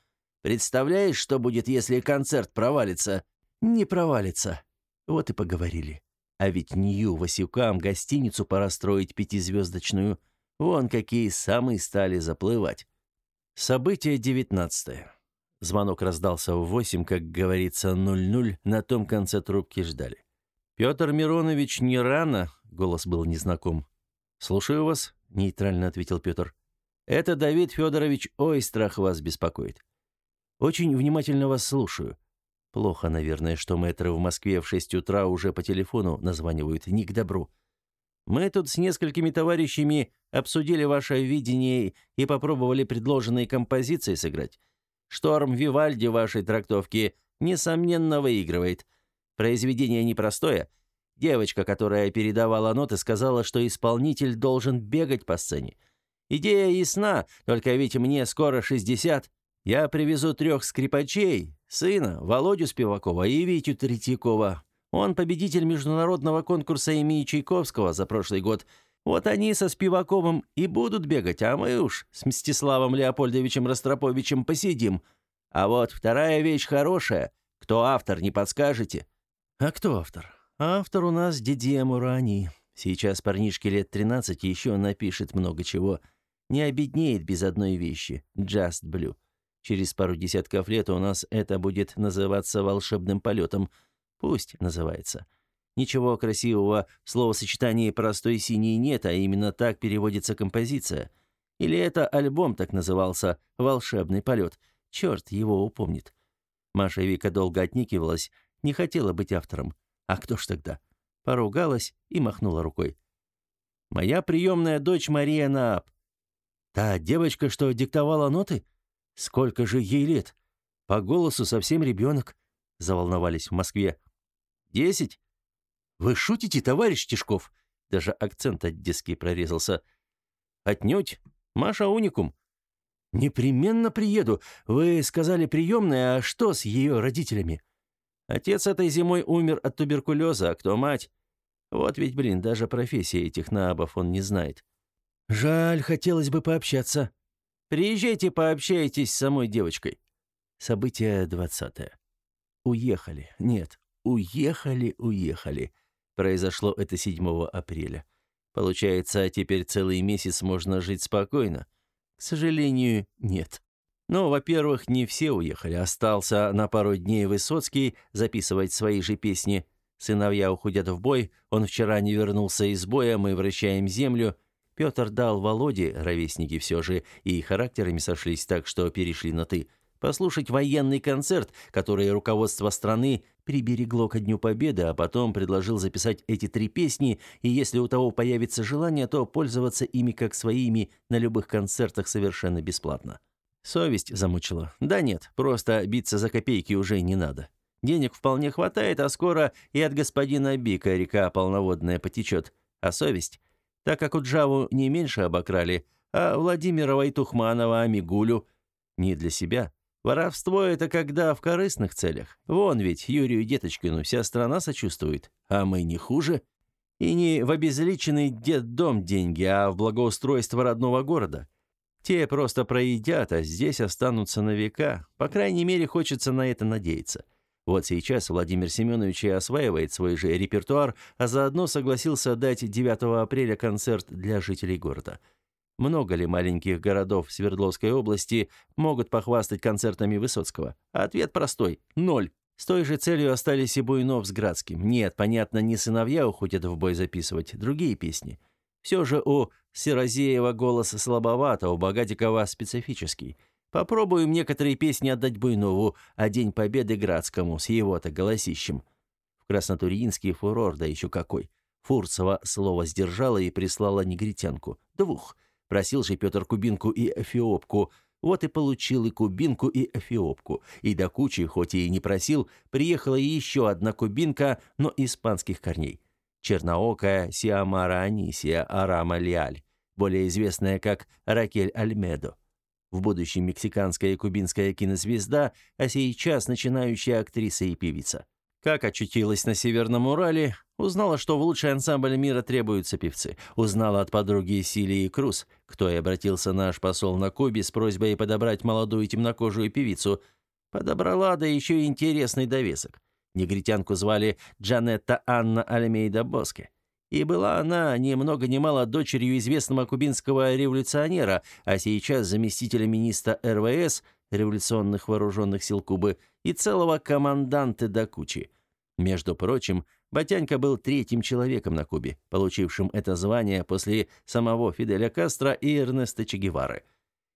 Представляешь, что будет, если концерт провалится? Не провалится. Вот и поговорили. А ведь Нью Васюкам гостиницу пора строить пятизвездочную. Вон какие самые стали заплывать. Событие девятнадцатое. Звонок раздался в восемь, как говорится, ноль-ноль, на том конце трубки ждали. «Петр Миронович, не рано?» — голос был незнаком. «Слушаю вас», — нейтрально ответил Петр. «Это Давид Федорович, ой, страх вас беспокоит». «Очень внимательно вас слушаю», Плохо, наверное, что мэтры в Москве в шесть утра уже по телефону названивают, не к добру. Мы тут с несколькими товарищами обсудили ваше видение и попробовали предложенные композиции сыграть. Шторм Вивальди вашей трактовки, несомненно, выигрывает. Произведение непростое. Девочка, которая передавала ноты, сказала, что исполнитель должен бегать по сцене. Идея ясна, только ведь мне скоро 60. Я привезу трех скрипачей, сына, Володю Спивакова и Витю Третьякова. Он победитель международного конкурса имени Чайковского за прошлый год. Вот они со Спиваковым и будут бегать, а мы уж с Мстиславом Леопольдовичем Ростроповичем посидим. А вот вторая вещь хорошая. Кто автор, не подскажете? А кто автор? Автор у нас Дидье Мурани. Сейчас парнишке лет 13 еще напишет много чего. Не обеднеет без одной вещи – Just Blue. Через пару десятков лет у нас это будет называться волшебным полетом. Пусть называется. Ничего красивого в словосочетании «простой синий» нет, а именно так переводится композиция. Или это альбом так назывался «Волшебный полет». Черт его упомнит. Маша Вика долго отникивалась, не хотела быть автором. А кто ж тогда? Поругалась и махнула рукой. «Моя приемная дочь Мария Нааб. Та девочка, что диктовала ноты? Сколько же ей лет? По голосу совсем ребенок», — заволновались в Москве. «Десять? Вы шутите, товарищ Тишков?» Даже акцент одесский прорезался. «Отнюдь. Маша уникум. «Непременно приеду. Вы сказали приемная, а что с ее родителями?» «Отец этой зимой умер от туберкулеза, а кто мать?» «Вот ведь, блин, даже профессии этих наабов он не знает». «Жаль, хотелось бы пообщаться». «Приезжайте, пообщайтесь с самой девочкой». Событие двадцатое. Уехали. Нет, уехали, уехали. Произошло это 7 апреля. Получается, теперь целый месяц можно жить спокойно. К сожалению, нет. Ну, во-первых, не все уехали. Остался на пару дней Высоцкий записывать свои же песни. Сыновья уходят в бой. Он вчера не вернулся из боя, мы вращаем землю. Петр дал Володе, ровесники все же, и характерами сошлись так, что перешли на «ты», послушать военный концерт, который руководство страны приберегло ко Дню Победы, а потом предложил записать эти три песни, и если у того появится желание, то пользоваться ими как своими на любых концертах совершенно бесплатно. Совесть замучила. Да нет, просто биться за копейки уже не надо. Денег вполне хватает, а скоро и от господина Бика река полноводная потечет. А совесть? Так как у Джаву не меньше обокрали, а Владимира Вайтухманова, а Мигулю не для себя, Воровство — это когда в корыстных целях. Вон ведь Юрию Деточкину вся страна сочувствует, а мы не хуже. И не в обезличенный детдом деньги, а в благоустройство родного города. Те просто проедят, а здесь останутся на века. По крайней мере, хочется на это надеяться. Вот сейчас Владимир Семенович и осваивает свой же репертуар, а заодно согласился дать 9 апреля концерт для жителей города – много ли маленьких городов Свердловской области могут похвастать концертами Высоцкого? Ответ простой – ноль. С той же целью остались и Буйнов с Градским. Нет, понятно, не сыновья уходят в бой записывать, другие песни. Все же у Сирозеева голос слабовато, у Богатикова специфический. Попробуем некоторые песни отдать Буйнову, а День Победы Градскому с его-то голосищем. В Краснотурьинский фурор, да еще какой. Фурцева слово сдержала и прислала негритянку. Двух – Просил же Петр Кубинку и Эфиопку. Вот и получил и Кубинку, и Эфиопку. И до кучи, хоть и не просил, приехала еще одна кубинка, но испанских корней. Черноокая Сиамара Анисия Арама Лиаль, более известная как Ракель Альмедо. В будущем мексиканская и кубинская кинозвезда, а сейчас начинающая актриса и певица. Как очутилась на Северном Урале, узнала, что в лучший ансамбль мира требуются певцы. Узнала от подруги Силии Круз, кто и обратился наш посол на Кубе с просьбой подобрать молодую темнокожую певицу. Подобрала, да еще и интересный довесок. Негритянку звали Джанетта Анна Альмейда Боске. И была она ни много ни мало дочерью известного кубинского революционера, а сейчас заместителя министра РВС, революционных вооруженных сил Кубы, и целого команданта до кучи. Между прочим, Батянька был третьим человеком на Кубе, получившим это звание после самого Фиделя Кастро и Эрнеста Че Гевары.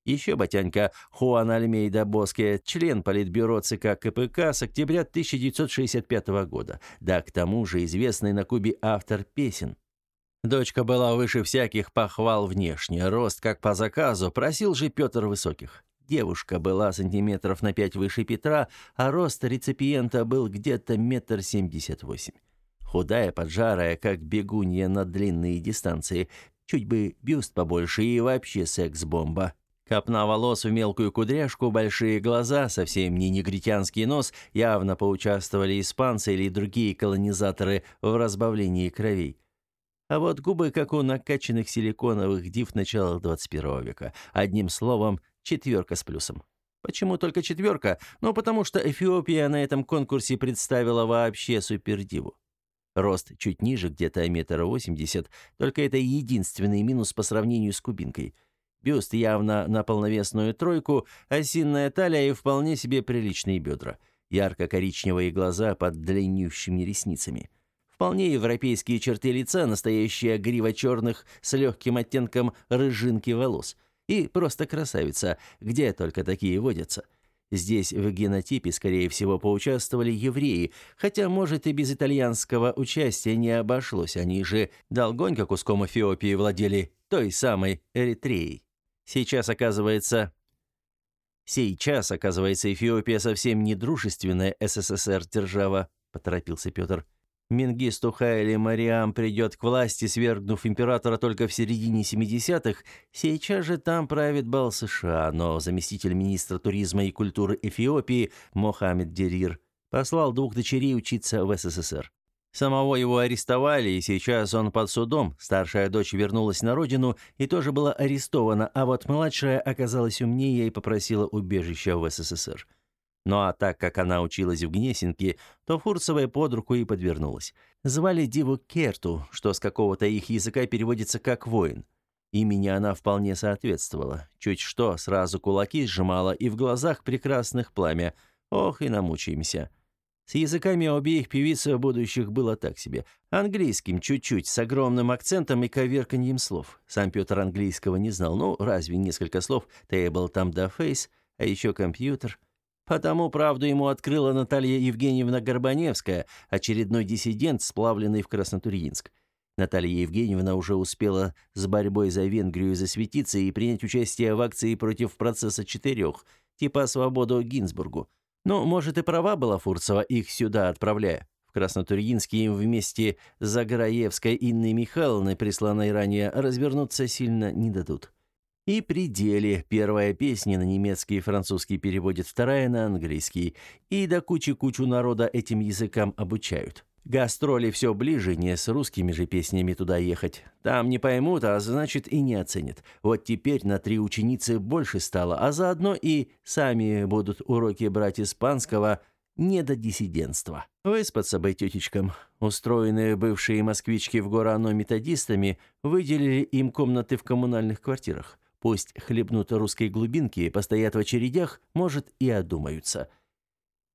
Еще Батянька Хуан Альмейда Боске, член Политбюро ЦК КПК с октября 1965 года, да к тому же известный на Кубе автор песен. Дочка была выше всяких похвал внешне, рост как по заказу, просил же Петр Высоких. Девушка была сантиметров на пять выше Петра, а рост реципиента был где-то метр семьдесят восемь. Худая, поджарая, как бегунья на длинные дистанции. Чуть бы бюст побольше и вообще секс-бомба. Копна волос в мелкую кудряшку, большие глаза, совсем не негритянский нос, явно поучаствовали испанцы или другие колонизаторы в разбавлении кровей. А вот губы, как у накачанных силиконовых див начала 21 века. Одним словом, четверка с плюсом. Почему только четверка? Ну, потому что Эфиопия на этом конкурсе представила вообще супердиву. Рост чуть ниже, где-то метр восемьдесят, только это единственный минус по сравнению с кубинкой – Бюст явно на полновесную тройку, осинная талия и вполне себе приличные бедра. Ярко-коричневые глаза под длиннющими ресницами. Вполне европейские черты лица, настоящая грива черных с легким оттенком рыжинки волос. И просто красавица, где только такие водятся. Здесь в генотипе, скорее всего, поучаствовали евреи, хотя, может, и без итальянского участия не обошлось. Они же долгонько куском Эфиопии владели той самой Эритреей. Сейчас, оказывается... Сейчас, оказывается, Эфиопия совсем не дружественная СССР-держава, поторопился Петр. Мингисту Хайли Мариам придет к власти, свергнув императора только в середине 70-х. Сейчас же там правит бал США, но заместитель министра туризма и культуры Эфиопии Мохаммед Дерир послал двух дочерей учиться в СССР. Самого его арестовали, и сейчас он под судом. Старшая дочь вернулась на родину и тоже была арестована, а вот младшая оказалась умнее и попросила убежища в СССР. Ну а так как она училась в Гнесинке, то Фурцевая под руку и подвернулась. Звали Диву Керту, что с какого-то их языка переводится как «воин». Имени она вполне соответствовала. Чуть что, сразу кулаки сжимала, и в глазах прекрасных пламя. Ох, и намучаемся. С языками обеих певиц будущих было так себе. Английским чуть-чуть, с огромным акцентом и коверканьем слов. Сам Петр английского не знал, ну, разве несколько слов «table» там да «face», а еще компьютер. Потому правду ему открыла Наталья Евгеньевна Горбаневская, очередной диссидент, сплавленный в Краснотурьинск. Наталья Евгеньевна уже успела с борьбой за Венгрию засветиться и принять участие в акции против процесса четырех, типа «Свободу Гинзбургу». Ну, может, и права была Фурцева, их сюда отправляя. В Краснотурьинске им вместе с Заграевской Инной Михайловной, присланной ранее, развернуться сильно не дадут. И при деле первая песня на немецкий и французский переводит, вторая на английский. И до кучи-кучу народа этим языкам обучают. Гастроли все ближе, не с русскими же песнями туда ехать. Там не поймут, а значит и не оценят. Вот теперь на три ученицы больше стало, а заодно и сами будут уроки брать испанского не до диссидентства. Выспаться бы тетечкам. Устроенные бывшие москвички в Горано методистами выделили им комнаты в коммунальных квартирах. Пусть хлебнут русской глубинки, постоят в очередях, может, и одумаются.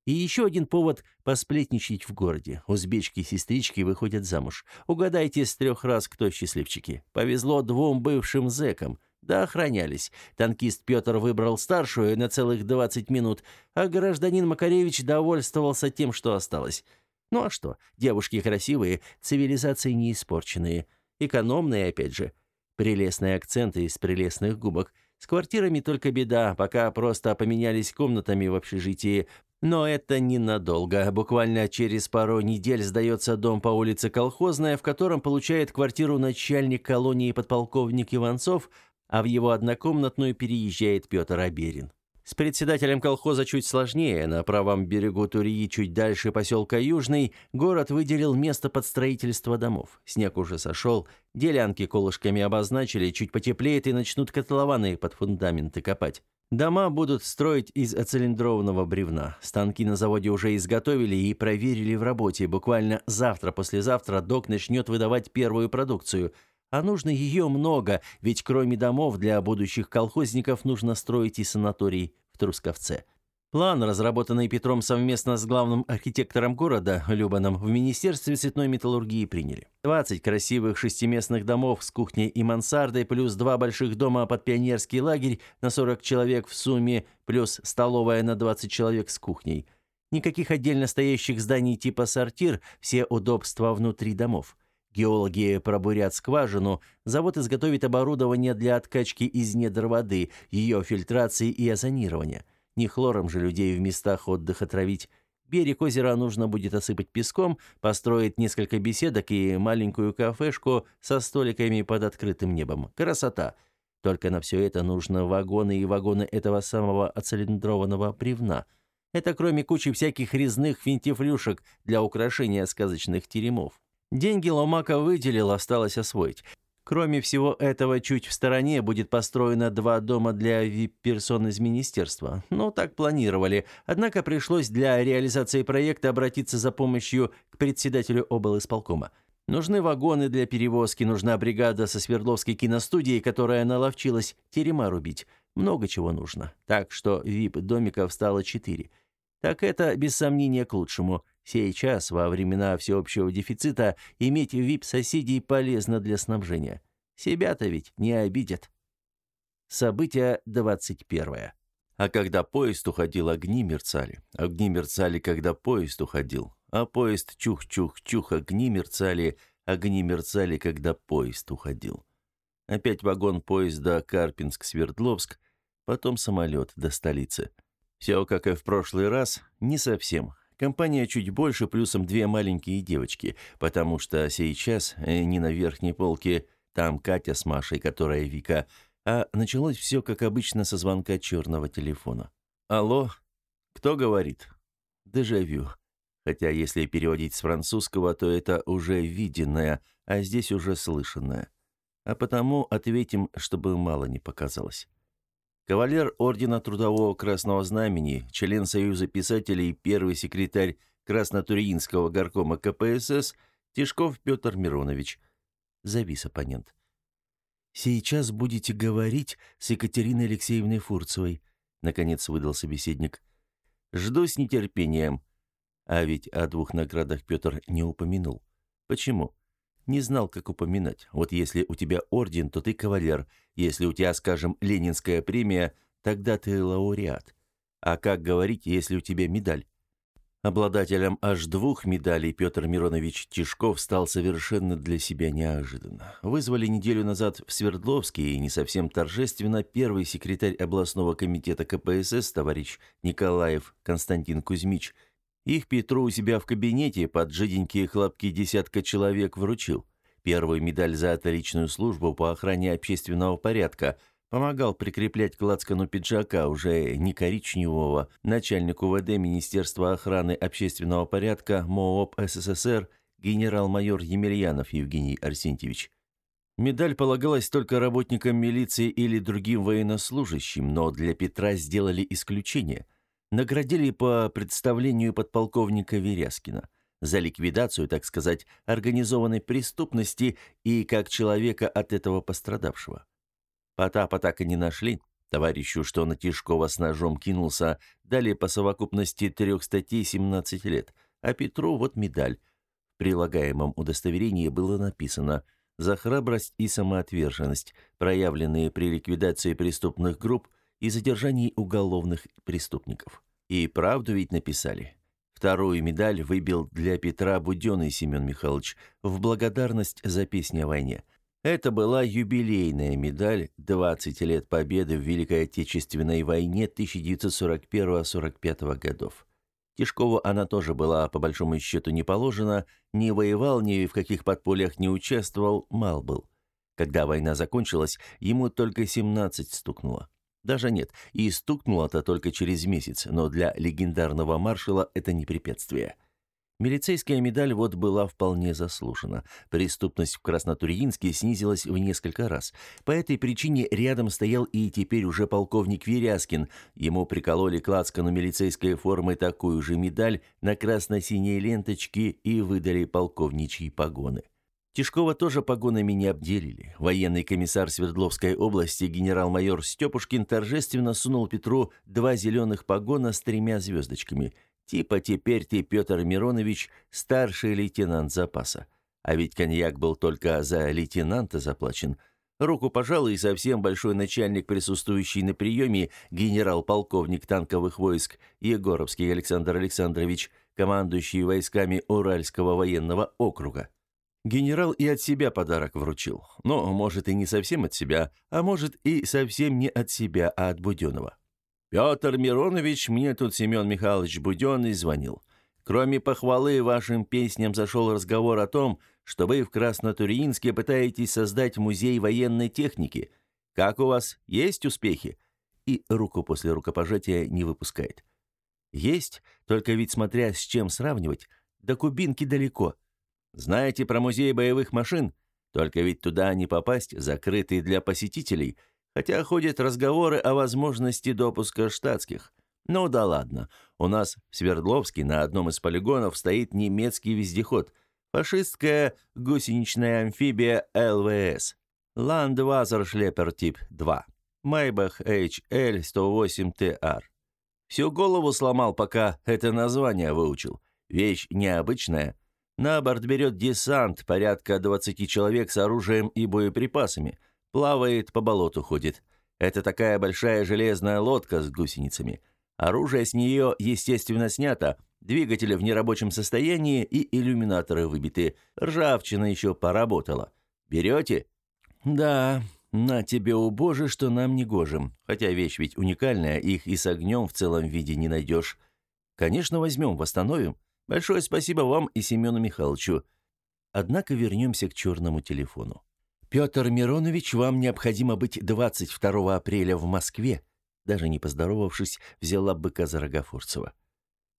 И еще один повод посплетничать в городе. Узбечки-сестрички выходят замуж. Угадайте с трех раз, кто счастливчики. Повезло двум бывшим зэкам. Да охранялись. Танкист Петр выбрал старшую на целых 20 минут, а гражданин Макаревич довольствовался тем, что осталось. Ну а что? Девушки красивые, цивилизации не испорченные. Экономные, опять же. Прелестные акценты из прелестных губок. С квартирами только беда, пока просто поменялись комнатами в общежитии, но это ненадолго. Буквально через пару недель сдается дом по улице Колхозная, в котором получает квартиру начальник колонии подполковник Иванцов, а в его однокомнатную переезжает Петр Аберин. С председателем колхоза чуть сложнее. На правом берегу Турии, чуть дальше поселка Южный, город выделил место под строительство домов. Снег уже сошел, делянки колышками обозначили, чуть потеплеет и начнут котлованы под фундаменты копать. Дома будут строить из оцилиндрованного бревна. Станки на заводе уже изготовили и проверили в работе. Буквально завтра-послезавтра док начнет выдавать первую продукцию. А нужно ее много, ведь кроме домов для будущих колхозников нужно строить и санаторий в Трусковце. План, разработанный Петром совместно с главным архитектором города Любаном, в Министерстве цветной металлургии приняли. 20 красивых шестиместных домов с кухней и мансардой, плюс два больших дома под пионерский лагерь на 40 человек в сумме, плюс столовая на 20 человек с кухней. Никаких отдельно стоящих зданий типа сортир, все удобства внутри домов. Геологи пробурят скважину, завод изготовит оборудование для откачки из недр воды, ее фильтрации и озонирования – не хлором же людей в местах отдыха травить. Берег озера нужно будет осыпать песком, построить несколько беседок и маленькую кафешку со столиками под открытым небом. Красота! Только на все это нужно вагоны и вагоны этого самого оцилиндрованного бревна. Это кроме кучи всяких резных финтифлюшек для украшения сказочных теремов. Деньги Ломака выделил, осталось освоить. Кроме всего этого, чуть в стороне будет построено два дома для вип-персон из министерства. Ну, так планировали. Однако пришлось для реализации проекта обратиться за помощью к председателю облисполкома. Нужны вагоны для перевозки, нужна бригада со Свердловской киностудией, которая наловчилась терема рубить. Много чего нужно. Так что вип-домиков стало четыре. Так это, без сомнения, к лучшему. Сейчас, во времена всеобщего дефицита, иметь вип-соседей полезно для снабжения. Себя-то ведь не обидят. Событие 21. А когда поезд уходил, огни мерцали. Огни мерцали, когда поезд уходил. А поезд чух-чух-чух, огни мерцали, огни мерцали, когда поезд уходил. Опять вагон поезда Карпинск-Свердловск, потом самолет до столицы. Все, как и в прошлый раз, не совсем. Компания чуть больше, плюсом две маленькие девочки, потому что сейчас э, не на верхней полке, там Катя с Машей, которая Вика, а началось все, как обычно, со звонка черного телефона. «Алло? Кто говорит?» «Дежавю». Хотя, если переводить с французского, то это уже виденное, а здесь уже слышанное. А потому ответим, чтобы мало не показалось. Кавалер Ордена Трудового Красного Знамени, член Союза писателей, первый секретарь Краснотуринского горкома КПСС Тишков Петр Миронович. Завис оппонент. «Сейчас будете говорить с Екатериной Алексеевной Фурцевой», — наконец выдал собеседник. «Жду с нетерпением». А ведь о двух наградах Петр не упомянул. Почему? Не знал, как упоминать. Вот если у тебя орден, то ты кавалер. Если у тебя, скажем, ленинская премия, тогда ты лауреат. А как говорить, если у тебя медаль? Обладателем аж двух медалей Петр Миронович Тишков стал совершенно для себя неожиданно. Вызвали неделю назад в Свердловске и не совсем торжественно первый секретарь областного комитета КПСС товарищ Николаев Константин Кузьмич – их Петру у себя в кабинете под жиденькие хлопки десятка человек вручил. Первую медаль за отличную службу по охране общественного порядка. Помогал прикреплять к лацкану пиджака уже не коричневого начальнику ВД Министерства охраны общественного порядка МООП СССР генерал-майор Емельянов Евгений Арсентьевич. Медаль полагалась только работникам милиции или другим военнослужащим, но для Петра сделали исключение – наградили по представлению подполковника Веряскина за ликвидацию, так сказать, организованной преступности и как человека от этого пострадавшего. Потапа так и не нашли. Товарищу, что на Тишкова с ножом кинулся, дали по совокупности трех статей 17 лет, а Петру вот медаль. В прилагаемом удостоверении было написано «За храбрость и самоотверженность, проявленные при ликвидации преступных групп и задержании уголовных преступников». И правду ведь написали. Вторую медаль выбил для Петра Буденный Семен Михайлович в благодарность за песни о войне. Это была юбилейная медаль 20 лет победы в Великой Отечественной войне 1941-45 годов. Тишкову она тоже была, по большому счету, не положена, не воевал, ни в каких подпольях не участвовал, мал был. Когда война закончилась, ему только 17 стукнуло. Даже нет, и стукнуло-то только через месяц, но для легендарного маршала это не препятствие. Милицейская медаль вот была вполне заслужена. Преступность в Краснотурьинске снизилась в несколько раз. По этой причине рядом стоял и теперь уже полковник Веряскин. Ему прикололи к лацкану милицейской формы такую же медаль на красно-синей ленточке и выдали полковничьи погоны. Тишкова тоже погонами не обделили. Военный комиссар Свердловской области генерал-майор Степушкин торжественно сунул Петру два зеленых погона с тремя звездочками. Типа теперь ты, Петр Миронович, старший лейтенант запаса. А ведь коньяк был только за лейтенанта заплачен. Руку пожал и совсем большой начальник, присутствующий на приеме, генерал-полковник танковых войск Егоровский Александр Александрович, командующий войсками Уральского военного округа. Генерал и от себя подарок вручил. Но, может, и не совсем от себя, а может, и совсем не от себя, а от Буденова. «Петр Миронович, мне тут Семен Михайлович Буденный звонил. Кроме похвалы вашим песням зашел разговор о том, что вы в Краснотурьинске пытаетесь создать музей военной техники. Как у вас? Есть успехи?» И руку после рукопожатия не выпускает. «Есть, только ведь смотря с чем сравнивать, до Кубинки далеко. Знаете про музей боевых машин? Только ведь туда не попасть, закрытый для посетителей, хотя ходят разговоры о возможности допуска штатских. Ну да ладно, у нас в Свердловске на одном из полигонов стоит немецкий вездеход, фашистская гусеничная амфибия ЛВС. Landwasserschlepper тип 2. Майбах HL 108TR. Всю голову сломал, пока это название выучил. Вещь необычная. На борт берет десант, порядка 20 человек с оружием и боеприпасами. Плавает, по болоту ходит. Это такая большая железная лодка с гусеницами. Оружие с нее, естественно, снято, двигатели в нерабочем состоянии и иллюминаторы выбиты. Ржавчина еще поработала. Берете? Да, на тебе, о боже, что нам не гожим. Хотя вещь ведь уникальная, их и с огнем в целом виде не найдешь. Конечно, возьмем, восстановим. Большое спасибо вам и Семену Михайловичу. Однако вернемся к черному телефону. Петр Миронович, вам необходимо быть 22 апреля в Москве. Даже не поздоровавшись, взяла быка за рога Фурцева.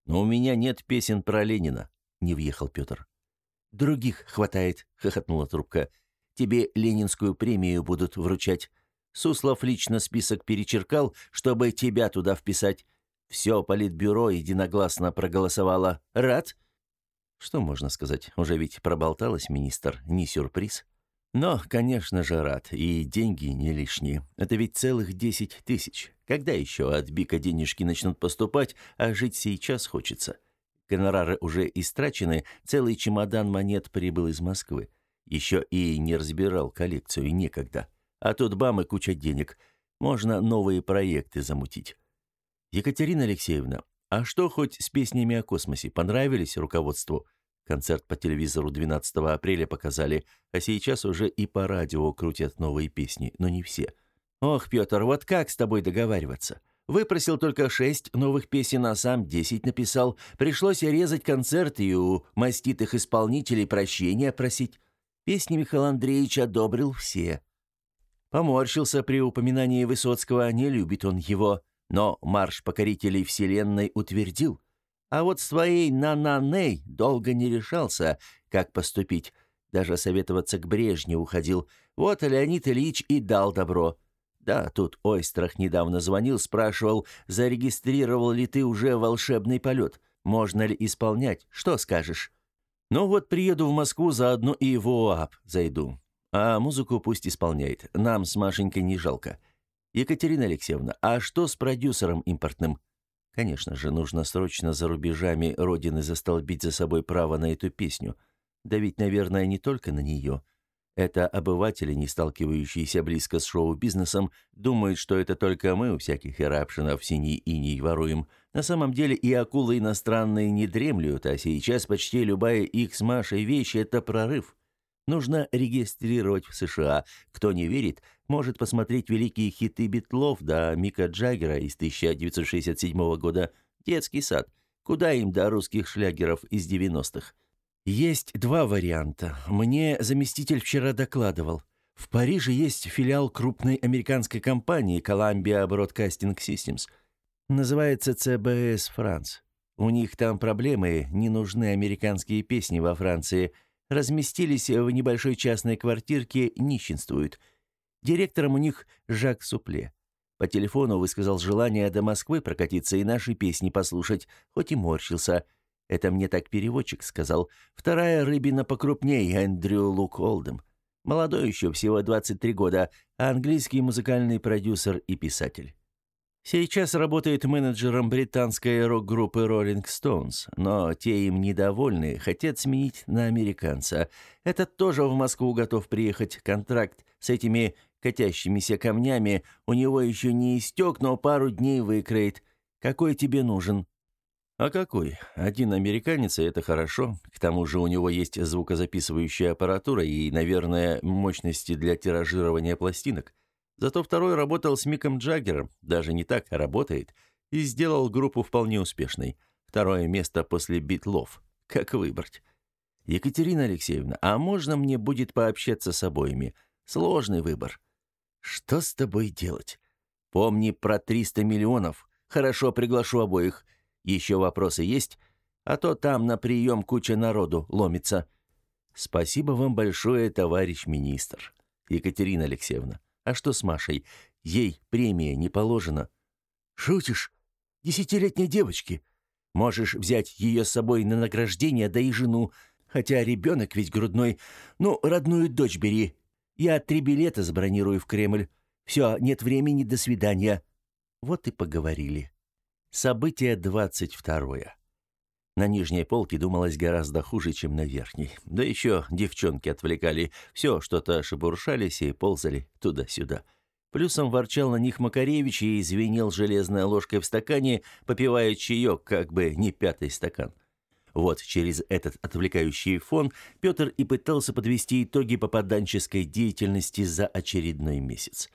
Но у меня нет песен про Ленина, не въехал Петр. Других хватает, хохотнула трубка. Тебе ленинскую премию будут вручать. Суслов лично список перечеркал, чтобы тебя туда вписать. Все политбюро единогласно проголосовало. Рад? Что можно сказать? Уже ведь проболталась министр, не сюрприз. Но, конечно же, рад. И деньги не лишние. Это ведь целых десять тысяч. Когда еще от Бика денежки начнут поступать, а жить сейчас хочется? Гонорары уже истрачены, целый чемодан монет прибыл из Москвы. Еще и не разбирал коллекцию, некогда. А тут бам и куча денег. Можно новые проекты замутить. Екатерина Алексеевна, а что хоть с песнями о космосе понравились руководству? Концерт по телевизору 12 апреля показали, а сейчас уже и по радио крутят новые песни, но не все. Ох, Петр, вот как с тобой договариваться? Выпросил только шесть новых песен, а сам десять написал. Пришлось резать концерт и у маститых исполнителей прощения просить. Песни Михаил Андреевич одобрил все. Поморщился при упоминании Высоцкого, не любит он его. Но марш покорителей вселенной утвердил. А вот своей Нананей долго не решался, как поступить. Даже советоваться к Брежневу ходил. Вот Леонид Ильич и дал добро. Да, тут Ойстрах недавно звонил, спрашивал, зарегистрировал ли ты уже волшебный полет. Можно ли исполнять? Что скажешь? Ну вот приеду в Москву, заодно и в ОАП зайду. А музыку пусть исполняет. Нам с Машенькой не жалко. Екатерина Алексеевна, а что с продюсером импортным? Конечно же, нужно срочно за рубежами родины застолбить за собой право на эту песню. Да ведь, наверное, не только на нее. Это обыватели, не сталкивающиеся близко с шоу-бизнесом, думают, что это только мы у всяких эрапшенов синий иней воруем. На самом деле и акулы иностранные не дремлют, а сейчас почти любая их с Машей вещь – это прорыв. Нужно регистрировать в США. Кто не верит, может посмотреть великие хиты Битлов да Мика Джаггера из 1967 года «Детский сад». Куда им до русских шлягеров из 90-х? Есть два варианта. Мне заместитель вчера докладывал. В Париже есть филиал крупной американской компании Columbia Broadcasting Systems. Называется CBS France. У них там проблемы, не нужны американские песни во Франции – разместились в небольшой частной квартирке, нищенствуют. Директором у них Жак Супле. По телефону высказал желание до Москвы прокатиться и наши песни послушать, хоть и морщился. Это мне так переводчик сказал. Вторая рыбина покрупнее, Эндрю Лук Олдем. Молодой еще, всего 23 года, английский музыкальный продюсер и писатель. Сейчас работает менеджером британской рок-группы Rolling Stones, но те им недовольны, хотят сменить на американца. Этот тоже в Москву готов приехать. Контракт с этими катящимися камнями у него еще не истек, но пару дней выкроет. Какой тебе нужен? А какой? Один американец, и это хорошо. К тому же у него есть звукозаписывающая аппаратура и, наверное, мощности для тиражирования пластинок. Зато второй работал с Миком Джаггером, даже не так, а работает, и сделал группу вполне успешной. Второе место после битлов. Как выбрать? Екатерина Алексеевна, а можно мне будет пообщаться с обоими? Сложный выбор. Что с тобой делать? Помни про 300 миллионов. Хорошо, приглашу обоих. Еще вопросы есть? А то там на прием куча народу ломится. Спасибо вам большое, товарищ министр. Екатерина Алексеевна, а что с Машей? Ей премия не положена. Шутишь? Десятилетней девочке. Можешь взять ее с собой на награждение, да и жену. Хотя ребенок ведь грудной. Ну, родную дочь бери. Я три билета забронирую в Кремль. Все, нет времени, до свидания. Вот и поговорили. Событие двадцать второе. На нижней полке думалось гораздо хуже, чем на верхней. Да еще девчонки отвлекали. Все что-то шебуршались и ползали туда-сюда. Плюсом ворчал на них Макаревич и звенел железной ложкой в стакане, попивая чаек, как бы не пятый стакан. Вот через этот отвлекающий фон Петр и пытался подвести итоги попаданческой деятельности за очередной месяц.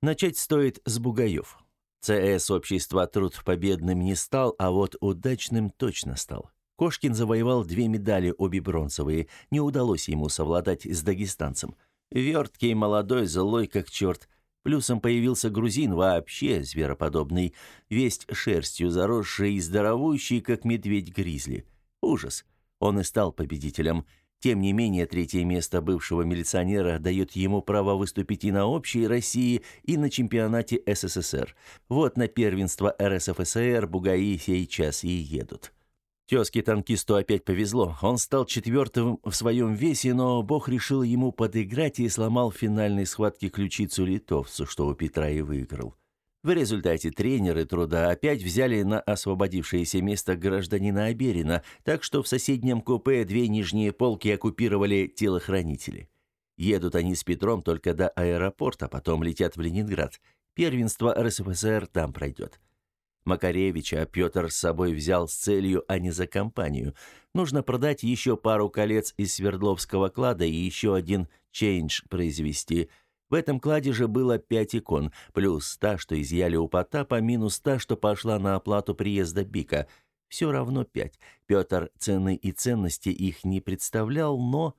Начать стоит с Бугаев. ЦС общества труд победным не стал, а вот удачным точно стал. Кошкин завоевал две медали, обе бронзовые. Не удалось ему совладать с дагестанцем. Верткий, молодой, злой как черт. Плюсом появился грузин, вообще звероподобный, весь шерстью заросший и здоровущий, как медведь-гризли. Ужас. Он и стал победителем. Тем не менее, третье место бывшего милиционера дает ему право выступить и на общей России, и на чемпионате СССР. Вот на первенство РСФСР бугаи сейчас и едут. Тезке-танкисту опять повезло. Он стал четвертым в своем весе, но Бог решил ему подыграть и сломал в финальной схватке ключицу литовцу, что у Петра и выиграл. В результате тренеры труда опять взяли на освободившееся место гражданина Аберина, так что в соседнем купе две нижние полки оккупировали телохранители. Едут они с Петром только до аэропорта, потом летят в Ленинград. Первенство РСФСР там пройдет. Макаревича Петр с собой взял с целью, а не за компанию. Нужно продать еще пару колец из Свердловского клада и еще один чейндж произвести – в этом кладе же было пять икон, плюс та, что изъяли у Потапа, минус та, что пошла на оплату приезда Бика. Все равно пять. Петр цены и ценности их не представлял, но...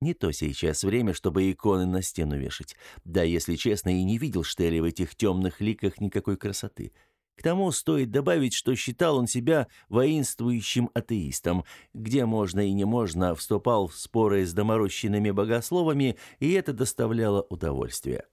Не то сейчас время, чтобы иконы на стену вешать. Да, если честно, и не видел Штели в этих темных ликах никакой красоты. К тому стоит добавить, что считал он себя воинствующим атеистом, где можно и не можно вступал в споры с доморощенными богословами, и это доставляло удовольствие.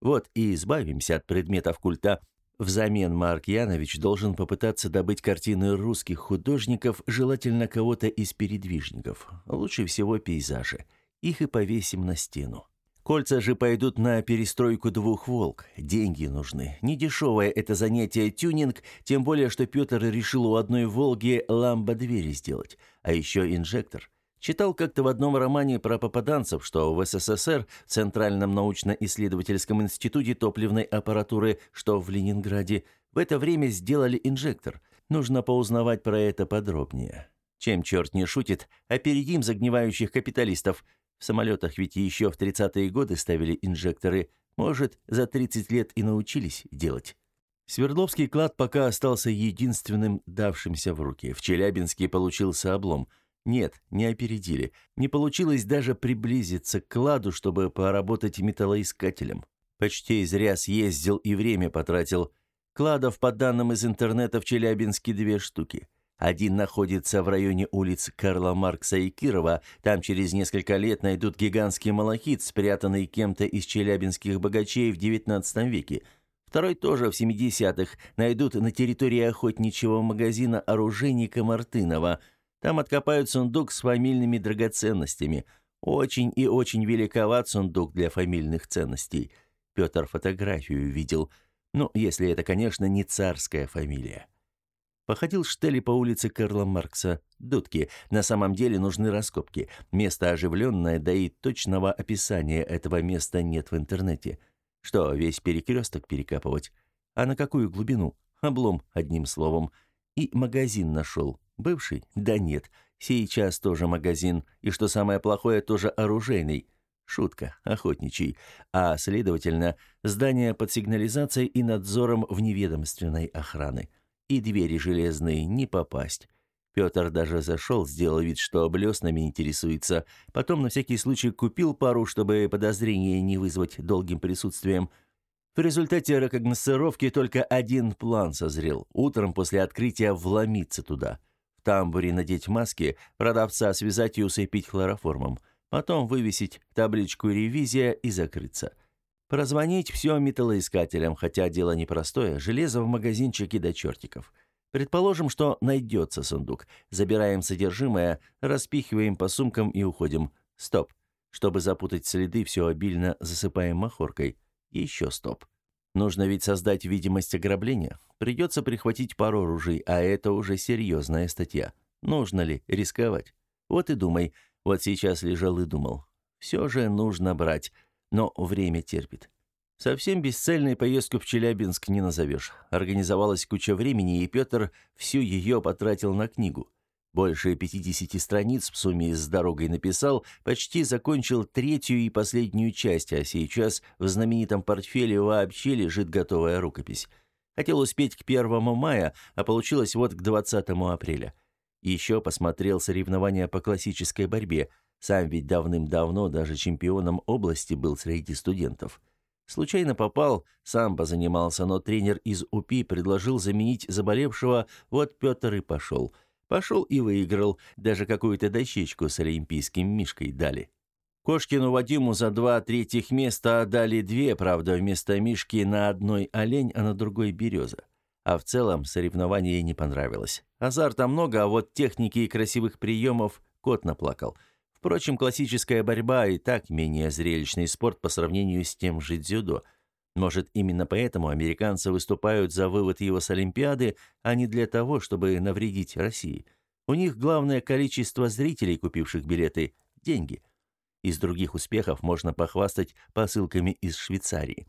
Вот и избавимся от предметов культа. Взамен Марк Янович должен попытаться добыть картины русских художников, желательно кого-то из передвижников, лучше всего пейзажи. Их и повесим на стену. Кольца же пойдут на перестройку двух «Волк». Деньги нужны. Недешевое это занятие тюнинг, тем более, что Петр решил у одной «Волги» ламбо-двери сделать. А еще инжектор. Читал как-то в одном романе про попаданцев, что в СССР, в Центральном научно-исследовательском институте топливной аппаратуры, что в Ленинграде, в это время сделали инжектор. Нужно поузнавать про это подробнее. Чем черт не шутит, опередим загнивающих капиталистов – в самолетах ведь еще в 30-е годы ставили инжекторы. Может, за 30 лет и научились делать. Свердловский клад пока остался единственным давшимся в руки. В Челябинске получился облом. Нет, не опередили. Не получилось даже приблизиться к кладу, чтобы поработать металлоискателем. Почти зря съездил и время потратил. Кладов, по данным из интернета, в Челябинске две штуки – один находится в районе улиц Карла Маркса и Кирова. Там через несколько лет найдут гигантский малахит, спрятанный кем-то из челябинских богачей в XIX веке. Второй тоже в 70-х найдут на территории охотничьего магазина оружейника Мартынова. Там откопают сундук с фамильными драгоценностями. Очень и очень великоват сундук для фамильных ценностей. Петр фотографию видел. Ну, если это, конечно, не царская фамилия. Походил Штели по улице Карла Маркса. Дудки. На самом деле нужны раскопки. Место оживленное, да и точного описания этого места нет в интернете. Что, весь перекресток перекапывать? А на какую глубину? Облом, одним словом. И магазин нашел. Бывший? Да нет. Сейчас тоже магазин. И что самое плохое, тоже оружейный. Шутка, охотничий. А, следовательно, здание под сигнализацией и надзором вневедомственной охраны и двери железные не попасть. Петр даже зашел, сделал вид, что блеснами интересуется. Потом на всякий случай купил пару, чтобы подозрения не вызвать долгим присутствием. В результате рекогносцировки только один план созрел. Утром после открытия вломиться туда. В тамбуре надеть маски, продавца связать и усыпить хлороформом. Потом вывесить табличку «Ревизия» и закрыться. Прозвонить все металлоискателям, хотя дело непростое. Железо в магазинчике до чертиков. Предположим, что найдется сундук. Забираем содержимое, распихиваем по сумкам и уходим. Стоп. Чтобы запутать следы, все обильно засыпаем махоркой. Еще стоп. Нужно ведь создать видимость ограбления. Придется прихватить пару ружей, а это уже серьезная статья. Нужно ли рисковать? Вот и думай. Вот сейчас лежал и думал. Все же нужно брать. Но время терпит. Совсем бесцельной поездку в Челябинск не назовешь. Организовалась куча времени, и Петр всю ее потратил на книгу. Больше 50 страниц в сумме с дорогой написал, почти закончил третью и последнюю часть, а сейчас в знаменитом портфеле вообще лежит готовая рукопись. Хотел успеть к 1 мая, а получилось вот к 20 апреля. Еще посмотрел соревнования по классической борьбе. Сам ведь давным-давно даже чемпионом области был среди студентов. Случайно попал, сам позанимался, но тренер из УПИ предложил заменить заболевшего, вот Петр и пошел. Пошел и выиграл, даже какую-то дощечку с олимпийским мишкой дали. Кошкину Вадиму за два третьих места дали две, правда, вместо мишки на одной олень, а на другой береза. А в целом соревнование не понравилось. Азарта много, а вот техники и красивых приемов кот наплакал – Впрочем, классическая борьба и так менее зрелищный спорт по сравнению с тем же дзюдо. Может, именно поэтому американцы выступают за вывод его с Олимпиады, а не для того, чтобы навредить России. У них главное количество зрителей, купивших билеты – деньги. Из других успехов можно похвастать посылками из Швейцарии.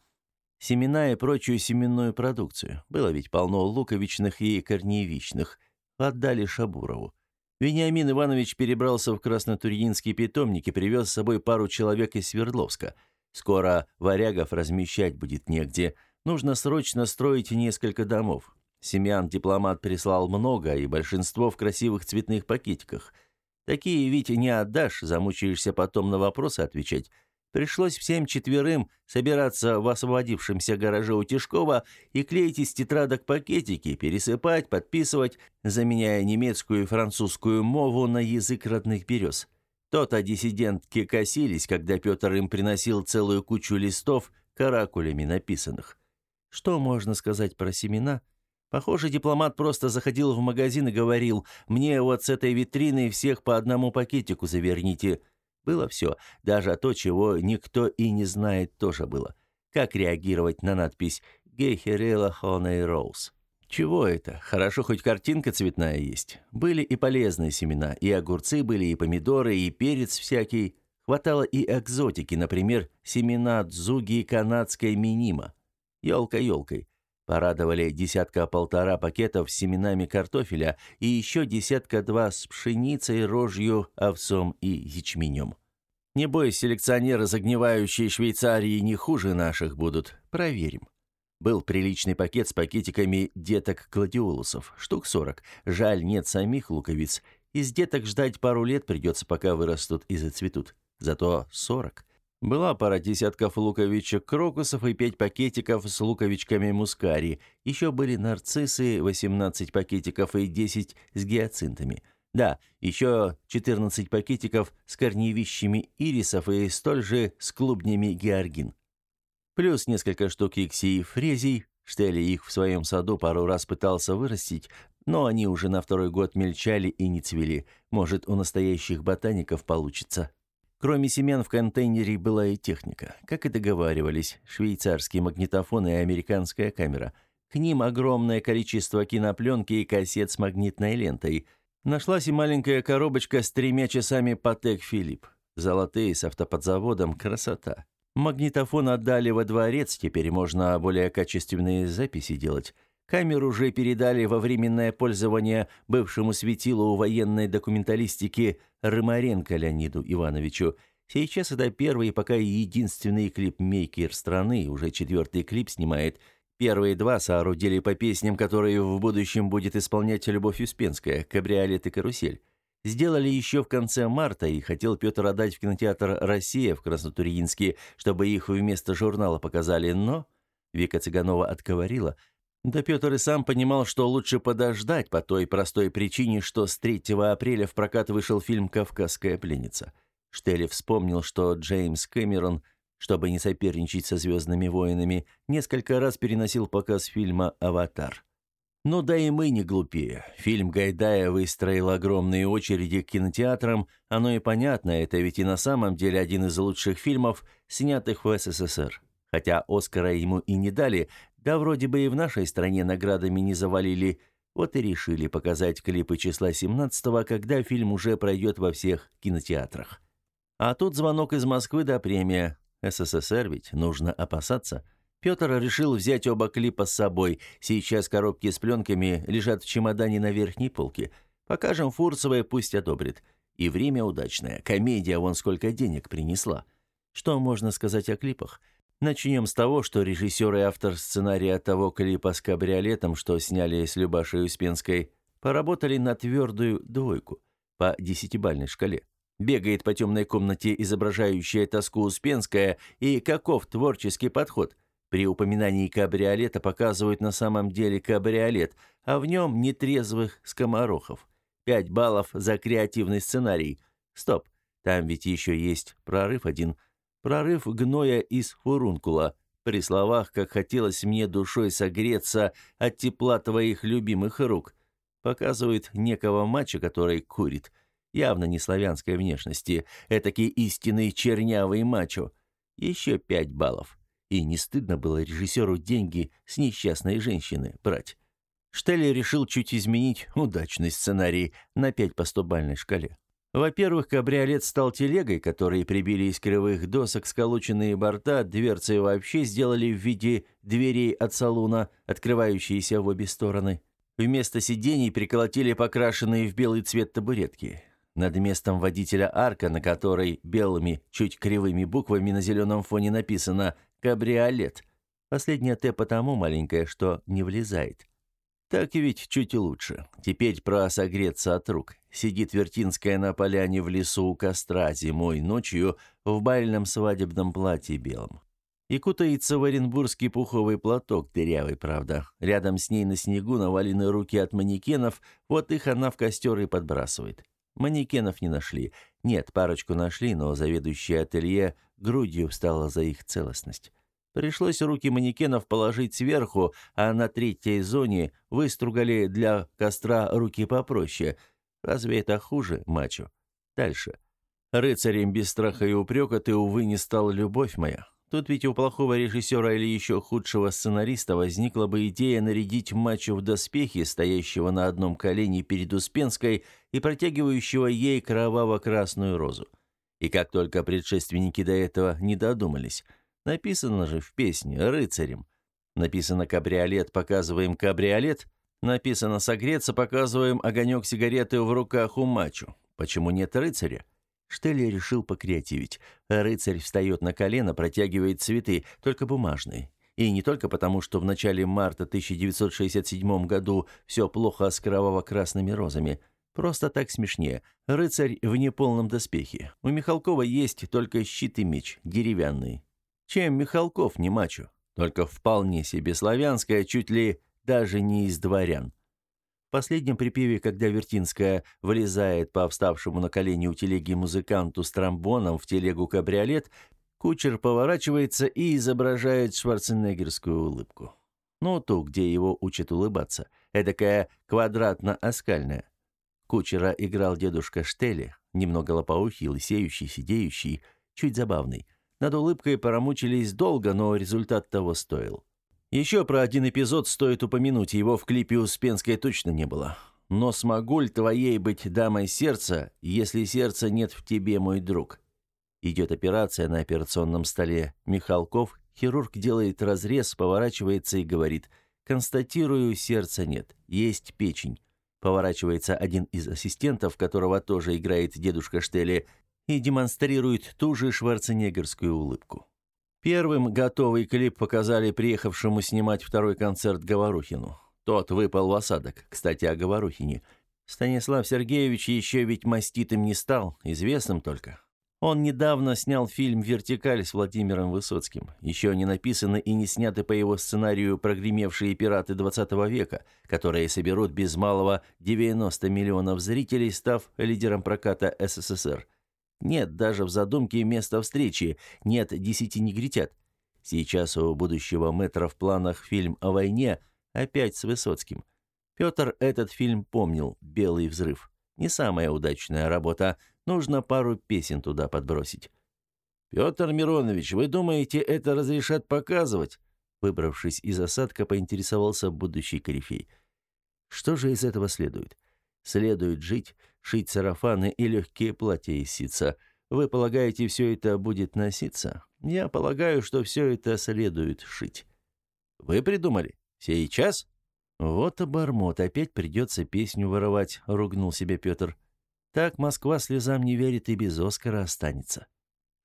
Семена и прочую семенную продукцию. Было ведь полно луковичных и корневичных. Отдали Шабурову. Вениамин Иванович перебрался в Краснотурьинский питомник и привез с собой пару человек из Свердловска. Скоро варягов размещать будет негде. Нужно срочно строить несколько домов. Семян дипломат прислал много, и большинство в красивых цветных пакетиках. Такие ведь не отдашь, замучаешься потом на вопросы отвечать. Пришлось всем четверым собираться в освободившемся гараже у Тишкова и клеить из тетрадок пакетики, пересыпать, подписывать, заменяя немецкую и французскую мову на язык родных берез. То-то диссидентки косились, когда Петр им приносил целую кучу листов, каракулями написанных. Что можно сказать про семена? Похоже, дипломат просто заходил в магазин и говорил, «Мне вот с этой витрины всех по одному пакетику заверните». Было все, даже то, чего никто и не знает, тоже было. Как реагировать на надпись «Гехерела Хоней Роуз»? Чего это? Хорошо, хоть картинка цветная есть. Были и полезные семена, и огурцы были, и помидоры, и перец всякий. Хватало и экзотики, например, семена дзуги канадской минима. Ёлка ёлкой. Порадовали десятка-полтора пакетов с семенами картофеля и еще десятка-два с пшеницей, рожью, овсом и ячменем. Небось, селекционеры загнивающие Швейцарии не хуже наших будут. Проверим. Был приличный пакет с пакетиками деток гладиолусов, штук сорок. Жаль, нет самих луковиц. Из деток ждать пару лет придется, пока вырастут и зацветут. Зато сорок. Была пара десятков луковичек крокусов и пять пакетиков с луковичками мускари. Еще были нарциссы, 18 пакетиков и 10 с гиацинтами. Да, еще 14 пакетиков с корневищами ирисов и столь же с клубнями георгин. Плюс несколько штук иксий и фрезий. Штели их в своем саду пару раз пытался вырастить, но они уже на второй год мельчали и не цвели. Может, у настоящих ботаников получится. Кроме семян в контейнере была и техника. Как и договаривались, швейцарский магнитофон и американская камера. К ним огромное количество кинопленки и кассет с магнитной лентой. Нашлась и маленькая коробочка с тремя часами Патек Филипп. Золотые с автоподзаводом, красота. Магнитофон отдали во дворец, теперь можно более качественные записи делать. Камеру уже передали во временное пользование бывшему светилу военной документалистики Рымаренко Леониду Ивановичу. Сейчас это первый и пока единственный клип-мейкер страны, уже четвертый клип снимает. Первые два соорудили по песням, которые в будущем будет исполнять Любовь Успенская, «Кабриолет» и «Карусель». Сделали еще в конце марта, и хотел Петр отдать в кинотеатр «Россия» в Краснотурьинске, чтобы их вместо журнала показали, но Вика Цыганова отговорила. Да Петр и сам понимал, что лучше подождать по той простой причине, что с 3 апреля в прокат вышел фильм «Кавказская пленница». Штелли вспомнил, что Джеймс Кэмерон чтобы не соперничать со «Звездными войнами», несколько раз переносил показ фильма «Аватар». Но да и мы не глупее. Фильм Гайдая выстроил огромные очереди к кинотеатрам, оно и понятно, это ведь и на самом деле один из лучших фильмов, снятых в СССР. Хотя Оскара ему и не дали, да вроде бы и в нашей стране наградами не завалили, вот и решили показать клипы числа 17 когда фильм уже пройдет во всех кинотеатрах. А тут звонок из Москвы да премия. СССР ведь нужно опасаться. Петр решил взять оба клипа с собой. Сейчас коробки с пленками лежат в чемодане на верхней полке. Покажем Фурцевой, пусть одобрит. И время удачное. Комедия вон сколько денег принесла. Что можно сказать о клипах? Начнем с того, что режиссер и автор сценария того клипа с кабриолетом, что сняли с Любашей Успенской, поработали на твердую двойку по десятибальной шкале. Бегает по темной комнате изображающая тоску Успенская, и каков творческий подход. При упоминании кабриолета показывают на самом деле кабриолет, а в нем нетрезвых скоморохов. Пять баллов за креативный сценарий. Стоп, там ведь еще есть прорыв один. Прорыв гноя из фурункула. При словах, как хотелось мне душой согреться от тепла твоих любимых рук. Показывает некого мача, который курит явно не славянской внешности, этакий истинный чернявый мачо. Еще пять баллов. И не стыдно было режиссеру деньги с несчастной женщины брать. Штелли решил чуть изменить удачный сценарий на 5 по 100-бальной шкале. Во-первых, кабриолет стал телегой, которые прибили из кривых досок сколоченные борта, дверцы вообще сделали в виде дверей от салуна, открывающиеся в обе стороны. Вместо сидений приколотили покрашенные в белый цвет табуретки. Над местом водителя арка, на которой белыми, чуть кривыми буквами на зеленом фоне написано «Кабриолет». Последняя «Т» потому маленькая, что не влезает. Так ведь чуть лучше. Теперь про согреться от рук. Сидит Вертинская на поляне в лесу у костра зимой ночью в бальном свадебном платье белом. И кутается в оренбургский пуховый платок, дырявый, правда. Рядом с ней на снегу навалены руки от манекенов, вот их она в костер и подбрасывает. Манекенов не нашли. Нет, парочку нашли, но заведующая ателье грудью встала за их целостность. Пришлось руки манекенов положить сверху, а на третьей зоне выстругали для костра руки попроще. Разве это хуже, мачо? Дальше. Рыцарем без страха и упрека ты, увы, не стал любовь моя. Тут ведь у плохого режиссера или еще худшего сценариста возникла бы идея нарядить мачо в доспехи, стоящего на одном колене перед Успенской и протягивающего ей кроваво-красную розу. И как только предшественники до этого не додумались. Написано же в песне «Рыцарем». Написано «Кабриолет», показываем «Кабриолет». Написано «Согреться», показываем огонек сигареты в руках у мачо. Почему нет рыцаря? Штелли решил покреативить. Рыцарь встает на колено, протягивает цветы, только бумажные. И не только потому, что в начале марта 1967 году все плохо с кроваво-красными розами. Просто так смешнее. Рыцарь в неполном доспехе. У Михалкова есть только щит и меч, деревянный. Чем Михалков не мачо? Только вполне себе славянская, чуть ли даже не из дворян. В последнем припеве, когда Вертинская вылезает по вставшему на колени у телеги музыканту с тромбоном в телегу кабриолет, кучер поворачивается и изображает шварценеггерскую улыбку. Ну, ту, где его учат улыбаться. Эдакая квадратно-оскальная. Кучера играл дедушка Штели, немного лопоухий, лысеющий, сидеющий, чуть забавный. Над улыбкой порамучились долго, но результат того стоил. Еще про один эпизод стоит упомянуть, его в клипе Успенской точно не было. «Но смогу ли твоей быть дамой сердца, если сердца нет в тебе, мой друг?» Идет операция на операционном столе. Михалков, хирург делает разрез, поворачивается и говорит «Констатирую, сердца нет, есть печень». Поворачивается один из ассистентов, которого тоже играет дедушка Штели, и демонстрирует ту же шварценеггерскую улыбку. Первым готовый клип показали приехавшему снимать второй концерт Говорухину. Тот выпал в осадок. Кстати, о Говорухине. Станислав Сергеевич еще ведь маститым не стал, известным только. Он недавно снял фильм «Вертикаль» с Владимиром Высоцким. Еще не написаны и не сняты по его сценарию прогремевшие пираты 20 века, которые соберут без малого 90 миллионов зрителей, став лидером проката СССР. Нет даже в задумке места встречи, нет десяти негритят. Сейчас у будущего мэтра в планах фильм о войне, опять с Высоцким. Петр этот фильм помнил «Белый взрыв». Не самая удачная работа, Нужно пару песен туда подбросить. Петр Миронович, вы думаете, это разрешат показывать? Выбравшись из осадка, поинтересовался будущий корифей. Что же из этого следует? Следует жить, шить сарафаны и легкие платья из ситца. Вы полагаете, все это будет носиться? Я полагаю, что все это следует шить. Вы придумали? Сейчас? Вот обормот, опять придется песню воровать, ругнул себе Петр. Так Москва слезам не верит и без Оскара останется.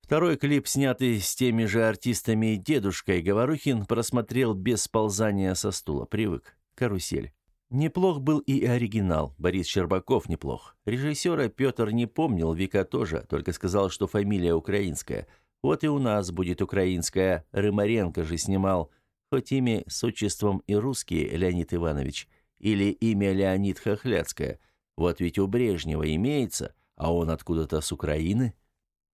Второй клип, снятый с теми же артистами дедушкой Говорухин, просмотрел без сползания со стула, привык. Карусель. Неплох был и оригинал, Борис Щербаков неплох. Режиссера Петр не помнил, Вика тоже, только сказал, что фамилия украинская. Вот и у нас будет украинская, Рымаренко же снимал. Хоть имя с отчеством и русский Леонид Иванович, или имя Леонид Хохляцкое – вот ведь у Брежнева имеется, а он откуда-то с Украины.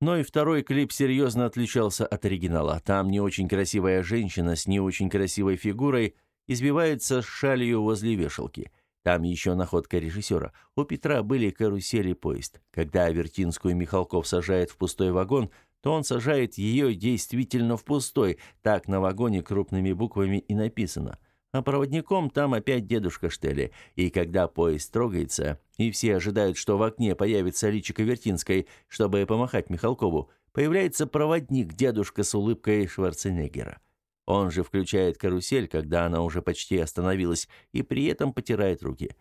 Но и второй клип серьезно отличался от оригинала. Там не очень красивая женщина с не очень красивой фигурой избивается с шалью возле вешалки. Там еще находка режиссера. У Петра были карусели поезд. Когда Авертинскую Михалков сажает в пустой вагон, то он сажает ее действительно в пустой. Так на вагоне крупными буквами и написано – а проводником там опять дедушка Штели. И когда поезд трогается, и все ожидают, что в окне появится личико Вертинской, чтобы помахать Михалкову, появляется проводник, дедушка с улыбкой Шварценеггера. Он же включает карусель, когда она уже почти остановилась, и при этом потирает руки.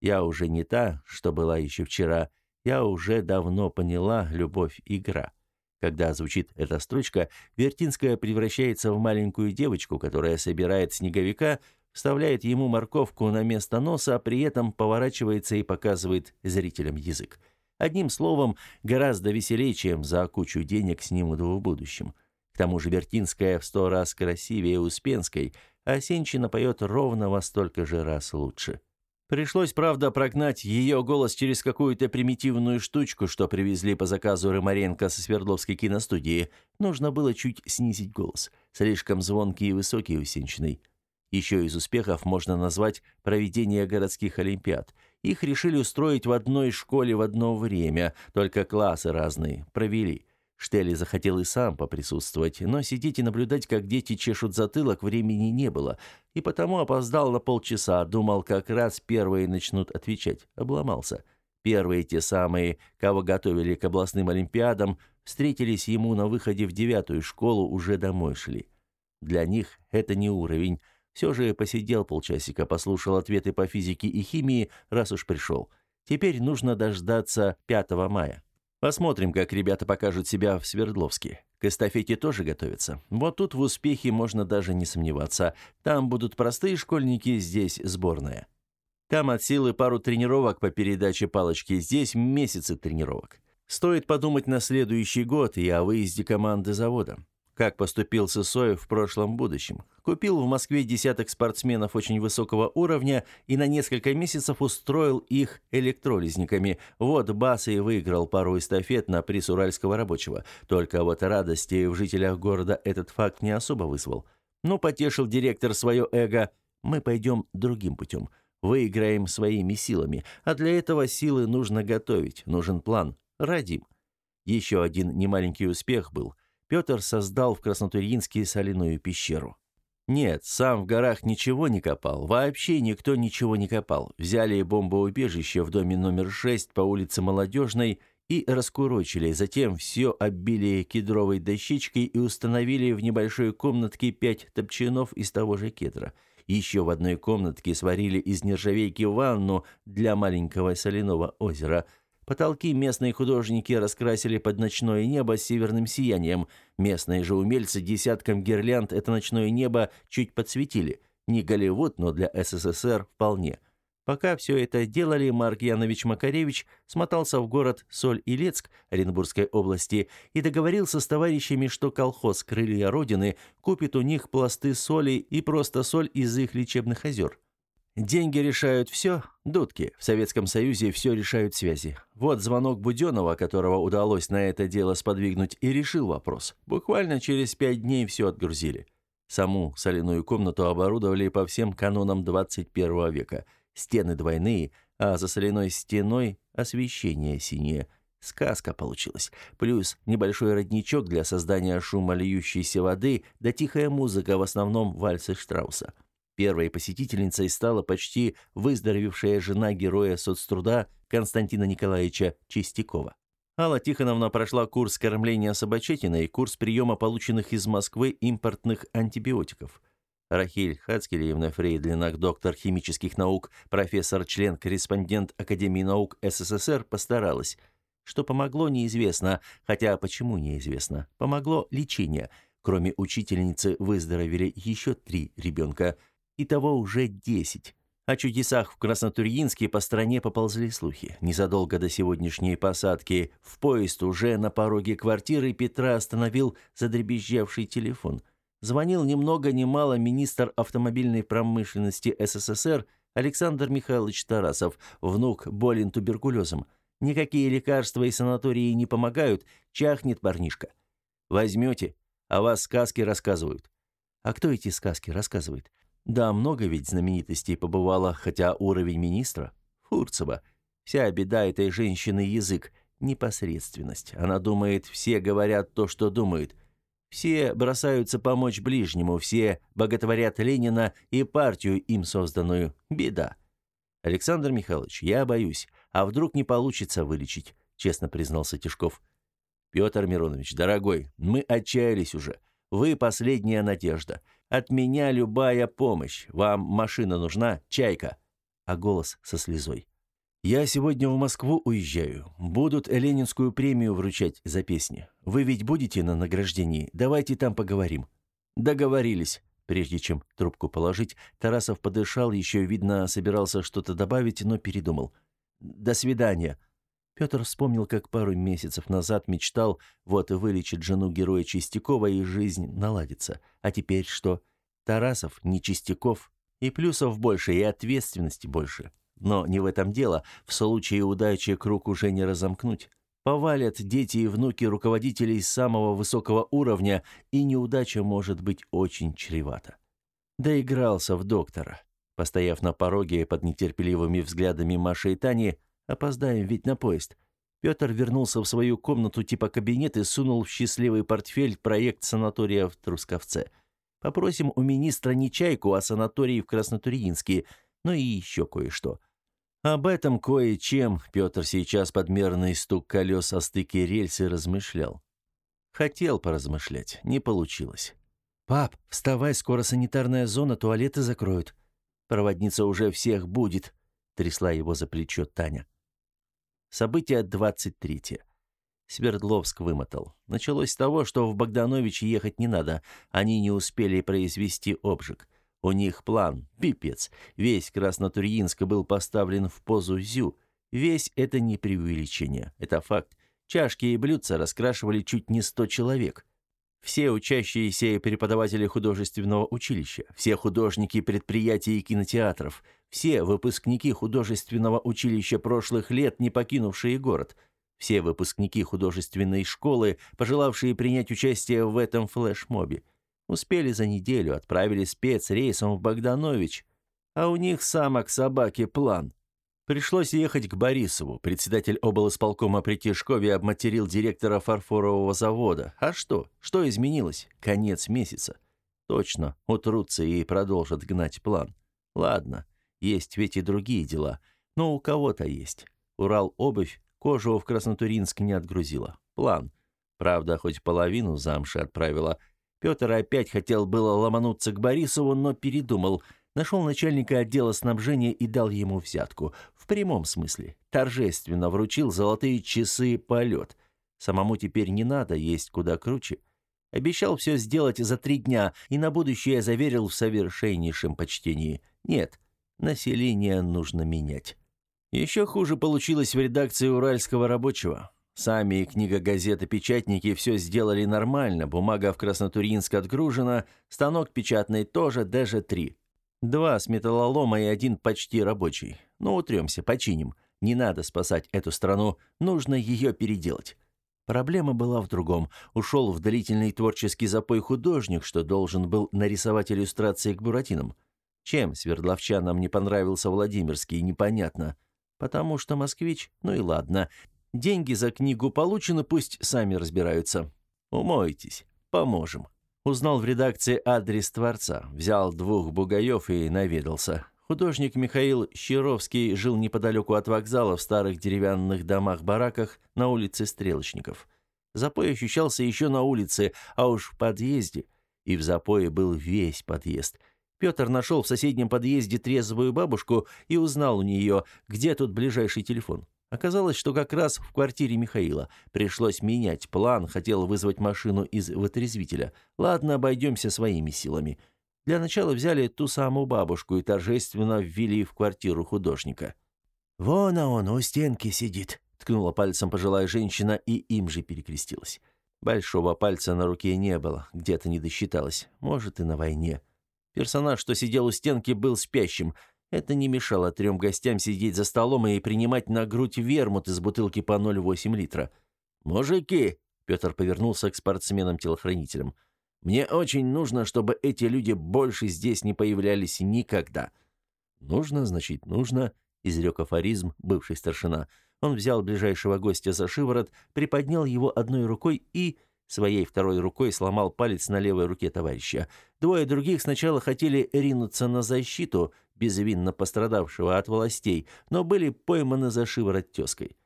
Я уже не та, что была еще вчера. Я уже давно поняла любовь игра. Когда звучит эта строчка, Вертинская превращается в маленькую девочку, которая собирает снеговика, вставляет ему морковку на место носа, а при этом поворачивается и показывает зрителям язык. Одним словом, гораздо веселее, чем за кучу денег снимут в будущем. Тому же Вертинская в сто раз красивее Успенской, а Сенчина поет ровно во столько же раз лучше. Пришлось, правда, прогнать ее голос через какую-то примитивную штучку, что привезли по заказу Рымаренко со Свердловской киностудии. Нужно было чуть снизить голос. Слишком звонкий и высокий у Сенчиной. Еще из успехов можно назвать проведение городских олимпиад. Их решили устроить в одной школе в одно время, только классы разные. Провели. Штели захотел и сам поприсутствовать, но сидеть и наблюдать, как дети чешут затылок, времени не было, и потому опоздал на полчаса, думал, как раз первые начнут отвечать. Обломался. Первые те самые, кого готовили к областным олимпиадам, встретились ему на выходе в девятую школу, уже домой шли. Для них это не уровень. Все же посидел полчасика, послушал ответы по физике и химии, раз уж пришел. Теперь нужно дождаться 5 мая. Посмотрим, как ребята покажут себя в Свердловске. К эстафете тоже готовятся. Вот тут в успехе можно даже не сомневаться. Там будут простые школьники, здесь сборная. Там от силы пару тренировок по передаче палочки, здесь месяцы тренировок. Стоит подумать на следующий год и о выезде команды завода как поступил Сысоев в прошлом будущем. Купил в Москве десяток спортсменов очень высокого уровня и на несколько месяцев устроил их электролизниками. Вот Бас и выиграл пару эстафет на приз уральского рабочего. Только вот радости в жителях города этот факт не особо вызвал. Ну, потешил директор свое эго. Мы пойдем другим путем. Выиграем своими силами. А для этого силы нужно готовить. Нужен план. Родим. Еще один немаленький успех был. Петр создал в Краснотурьинске соляную пещеру. Нет, сам в горах ничего не копал, вообще никто ничего не копал. Взяли бомбоубежище в доме номер 6 по улице Молодежной и раскурочили, затем все оббили кедровой дощечкой и установили в небольшой комнатке пять топчанов из того же кедра. Еще в одной комнатке сварили из нержавейки ванну для маленького соляного озера – Потолки местные художники раскрасили под ночное небо северным сиянием. Местные же умельцы десятком гирлянд это ночное небо чуть подсветили. Не Голливуд, но для СССР вполне. Пока все это делали, Марк Янович Макаревич смотался в город Соль-Илецк Оренбургской области и договорился с товарищами, что колхоз «Крылья Родины» купит у них пласты соли и просто соль из их лечебных озер. Деньги решают все, дудки. В Советском Союзе все решают связи. Вот звонок Буденова, которого удалось на это дело сподвигнуть, и решил вопрос. Буквально через пять дней все отгрузили. Саму соляную комнату оборудовали по всем канонам 21 века – стены двойные, а за соляной стеной освещение синее. Сказка получилась. Плюс небольшой родничок для создания шума льющейся воды, да тихая музыка, в основном вальсы Штрауса. Первой посетительницей стала почти выздоровевшая жена героя соцтруда Константина Николаевича Чистякова. Алла Тихоновна прошла курс кормления собачатиной и курс приема полученных из Москвы импортных антибиотиков. Рахиль Хацкелиевна Фрейдлинах, доктор химических наук, профессор, член-корреспондент Академии наук СССР, постаралась. Что помогло, неизвестно, хотя почему неизвестно. Помогло лечение. Кроме учительницы выздоровели еще три ребенка. Итого уже десять. О чудесах в Краснотурьинске по стране поползли слухи. Незадолго до сегодняшней посадки в поезд уже на пороге квартиры Петра остановил задребезжавший телефон – звонил ни много мало министр автомобильной промышленности СССР Александр Михайлович Тарасов, внук болен туберкулезом. Никакие лекарства и санатории не помогают, чахнет парнишка. Возьмете, а вас сказки рассказывают. А кто эти сказки рассказывает? Да, много ведь знаменитостей побывало, хотя уровень министра Фурцева. Вся беда этой женщины язык, непосредственность. Она думает, все говорят то, что думают. Все бросаются помочь ближнему, все боготворят Ленина и партию им созданную. Беда. Александр Михайлович, я боюсь, а вдруг не получится вылечить, честно признался Тишков. Петр Миронович, дорогой, мы отчаялись уже. Вы последняя надежда. От меня любая помощь. Вам машина нужна, чайка. А голос со слезой. Я сегодня в Москву уезжаю. Будут Ленинскую премию вручать за песни. Вы ведь будете на награждении? Давайте там поговорим. Договорились. Прежде чем трубку положить, Тарасов подышал, еще видно, собирался что-то добавить, но передумал. До свидания. Петр вспомнил, как пару месяцев назад мечтал, вот и вылечит жену героя Чистякова и жизнь наладится. А теперь что? Тарасов не Чистяков, и плюсов больше, и ответственности больше. Но не в этом дело. В случае удачи круг уже не разомкнуть. Повалят дети и внуки руководителей самого высокого уровня, и неудача может быть очень чревата. Доигрался в доктора. Постояв на пороге под нетерпеливыми взглядами Маши и Тани, опоздаем ведь на поезд. Петр вернулся в свою комнату типа кабинет и сунул в счастливый портфель проект санатория в Трусковце. Попросим у министра не чайку, а санаторий в Краснотурьинске, ну и еще кое-что. Об этом кое-чем Петр сейчас подмерный стук колес о стыке рельсы размышлял. Хотел поразмышлять, не получилось. «Пап, вставай, скоро санитарная зона, туалеты закроют. Проводница уже всех будет», — трясла его за плечо Таня. Событие 23. Свердловск вымотал. Началось с того, что в Богданович ехать не надо, они не успели произвести обжиг. У них план, пипец. Весь Краснотурьинск был поставлен в позу зю. Весь это не преувеличение, это факт. Чашки и блюдца раскрашивали чуть не сто человек. Все учащиеся и преподаватели художественного училища, все художники предприятий и кинотеатров, все выпускники художественного училища прошлых лет, не покинувшие город, все выпускники художественной школы, пожелавшие принять участие в этом флешмобе. Успели за неделю, отправили спецрейсом в Богданович, а у них самок собаки план. Пришлось ехать к Борисову. Председатель облсполкома при Тишкове обматерил директора фарфорового завода. А что? Что изменилось? Конец месяца. Точно, утрутся и продолжат гнать план. Ладно, есть ведь и другие дела. Но у кого-то есть. Урал обувь кожу в Краснотуринск не отгрузила. План. Правда, хоть половину замши отправила – Петр опять хотел было ломануться к Борисову, но передумал. Нашел начальника отдела снабжения и дал ему взятку. Прямом смысле. Торжественно вручил золотые часы полет. Самому теперь не надо есть куда круче. Обещал все сделать за три дня и на будущее заверил в совершеннейшем почтении. Нет, население нужно менять. Еще хуже получилось в редакции «Уральского рабочего». Сами книга, газеты, печатники все сделали нормально, бумага в Краснотуринск отгружена, станок печатный тоже, даже три. Два с металлолома и один почти рабочий. Ну, утремся, починим. Не надо спасать эту страну, нужно ее переделать. Проблема была в другом. Ушел в длительный творческий запой художник, что должен был нарисовать иллюстрации к Буратинам. Чем свердловчанам не понравился Владимирский, непонятно. Потому что москвич, ну и ладно. Деньги за книгу получены, пусть сами разбираются. Умойтесь, поможем. Узнал в редакции адрес Творца, взял двух бугаев и наведался. Художник Михаил Щеровский жил неподалеку от вокзала в старых деревянных домах-бараках на улице Стрелочников. Запой ощущался еще на улице, а уж в подъезде. И в запое был весь подъезд. Петр нашел в соседнем подъезде трезвую бабушку и узнал у нее, где тут ближайший телефон. Оказалось, что как раз в квартире Михаила. Пришлось менять план, хотел вызвать машину из вытрезвителя. Ладно, обойдемся своими силами. Для начала взяли ту самую бабушку и торжественно ввели в квартиру художника. «Вон а он, у стенки сидит», — ткнула пальцем пожилая женщина и им же перекрестилась. Большого пальца на руке не было, где-то не досчиталось, может, и на войне. Персонаж, что сидел у стенки, был спящим. Это не мешало трем гостям сидеть за столом и принимать на грудь вермут из бутылки по 0,8 литра. «Мужики!» — Петр повернулся к спортсменам-телохранителям — мне очень нужно, чтобы эти люди больше здесь не появлялись никогда». «Нужно, значит, нужно», — изрек афоризм бывший старшина. Он взял ближайшего гостя за шиворот, приподнял его одной рукой и своей второй рукой сломал палец на левой руке товарища. Двое других сначала хотели ринуться на защиту безвинно пострадавшего от властей, но были пойманы за шиворот тезкой.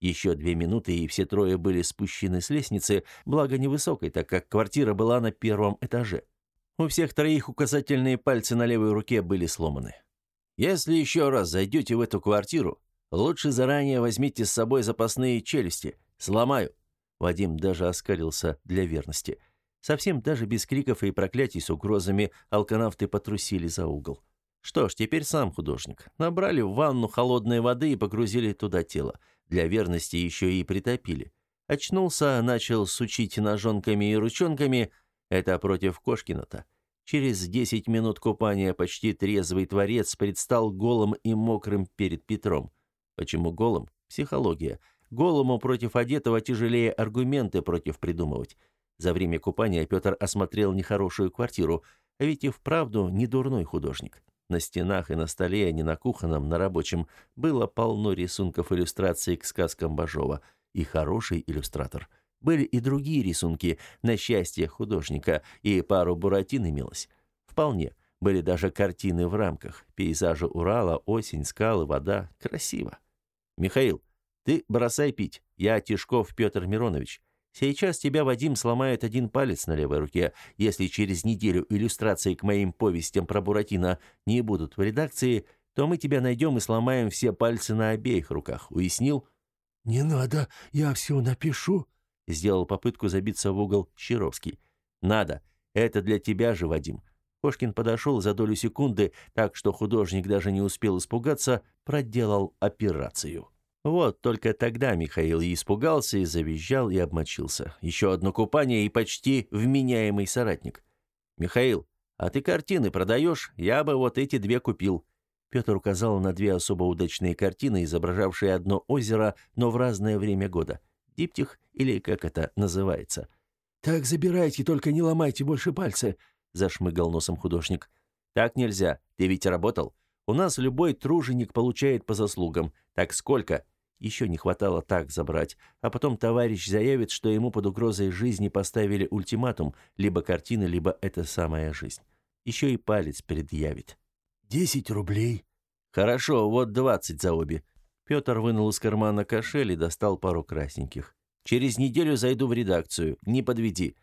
Еще две минуты, и все трое были спущены с лестницы, благо невысокой, так как квартира была на первом этаже. У всех троих указательные пальцы на левой руке были сломаны. «Если еще раз зайдете в эту квартиру, лучше заранее возьмите с собой запасные челюсти. Сломаю». Вадим даже оскалился для верности. Совсем даже без криков и проклятий с угрозами алканавты потрусили за угол. Что ж, теперь сам художник. Набрали в ванну холодной воды и погрузили туда тело. Для верности еще и притопили. Очнулся, начал сучить ножонками и ручонками. Это против Кошкина-то. Через десять минут купания почти трезвый творец предстал голым и мокрым перед Петром. Почему голым? Психология. Голому против одетого тяжелее аргументы против придумывать. За время купания Петр осмотрел нехорошую квартиру, а ведь и вправду не дурной художник. На стенах и на столе, а не на кухонном, на рабочем, было полно рисунков иллюстраций к сказкам Бажова. И хороший иллюстратор. Были и другие рисунки, на счастье художника, и пару буратин имелось. Вполне. Были даже картины в рамках. Пейзажи Урала, осень, скалы, вода. Красиво. «Михаил, ты бросай пить. Я Тишков Петр Миронович. Сейчас тебя Вадим сломает один палец на левой руке, если через неделю иллюстрации к моим повестям про Буратино не будут в редакции, то мы тебя найдем и сломаем все пальцы на обеих руках. Уяснил? Не надо, я все напишу, сделал попытку забиться в угол Щеровский. Надо. Это для тебя же, Вадим. Кошкин подошел за долю секунды, так что художник даже не успел испугаться, проделал операцию. Вот только тогда Михаил и испугался, и завизжал, и обмочился. Еще одно купание и почти вменяемый соратник. «Михаил, а ты картины продаешь? Я бы вот эти две купил». Петр указал на две особо удачные картины, изображавшие одно озеро, но в разное время года. Диптих или как это называется. «Так забирайте, только не ломайте больше пальцы», — зашмыгал носом художник. «Так нельзя. Ты ведь работал. У нас любой труженик получает по заслугам. Так сколько?» Еще не хватало так забрать, а потом товарищ заявит, что ему под угрозой жизни поставили ультиматум, либо картина, либо эта самая жизнь. Еще и палец предъявит. «Десять рублей». «Хорошо, вот двадцать за обе». Петр вынул из кармана кошель и достал пару красненьких. «Через неделю зайду в редакцию, не подведи».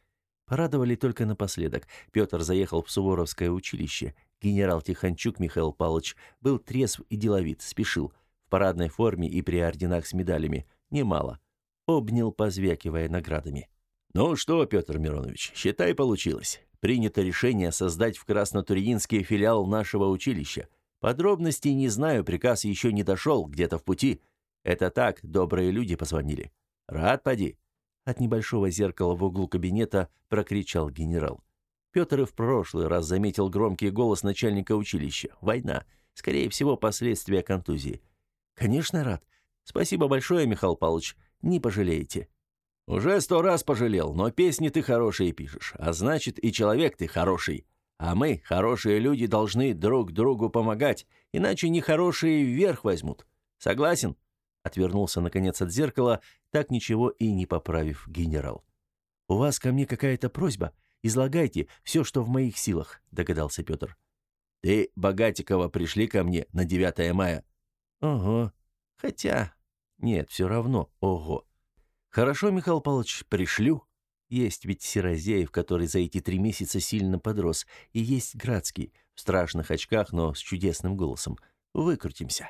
Порадовали только напоследок. Петр заехал в Суворовское училище. Генерал Тихончук Михаил Павлович был трезв и деловит, спешил парадной форме и при орденах с медалями. Немало. Обнял, позвякивая наградами. «Ну что, Петр Миронович, считай, получилось. Принято решение создать в Краснотурьинске филиал нашего училища. Подробностей не знаю, приказ еще не дошел, где-то в пути. Это так, добрые люди позвонили. Рад, поди». От небольшого зеркала в углу кабинета прокричал генерал. Петр и в прошлый раз заметил громкий голос начальника училища. «Война. Скорее всего, последствия контузии». «Конечно, рад. Спасибо большое, Михаил Павлович. Не пожалеете». «Уже сто раз пожалел, но песни ты хорошие пишешь, а значит, и человек ты хороший. А мы, хорошие люди, должны друг другу помогать, иначе нехорошие вверх возьмут. Согласен?» Отвернулся, наконец, от зеркала, так ничего и не поправив генерал. «У вас ко мне какая-то просьба? Излагайте все, что в моих силах», — догадался Петр. «Ты, Богатикова, пришли ко мне на 9 мая». «Ого. Хотя... Нет, все равно. Ого. Хорошо, Михаил Павлович, пришлю. Есть ведь Сирозеев, который за эти три месяца сильно подрос, и есть Градский, в страшных очках, но с чудесным голосом. Выкрутимся».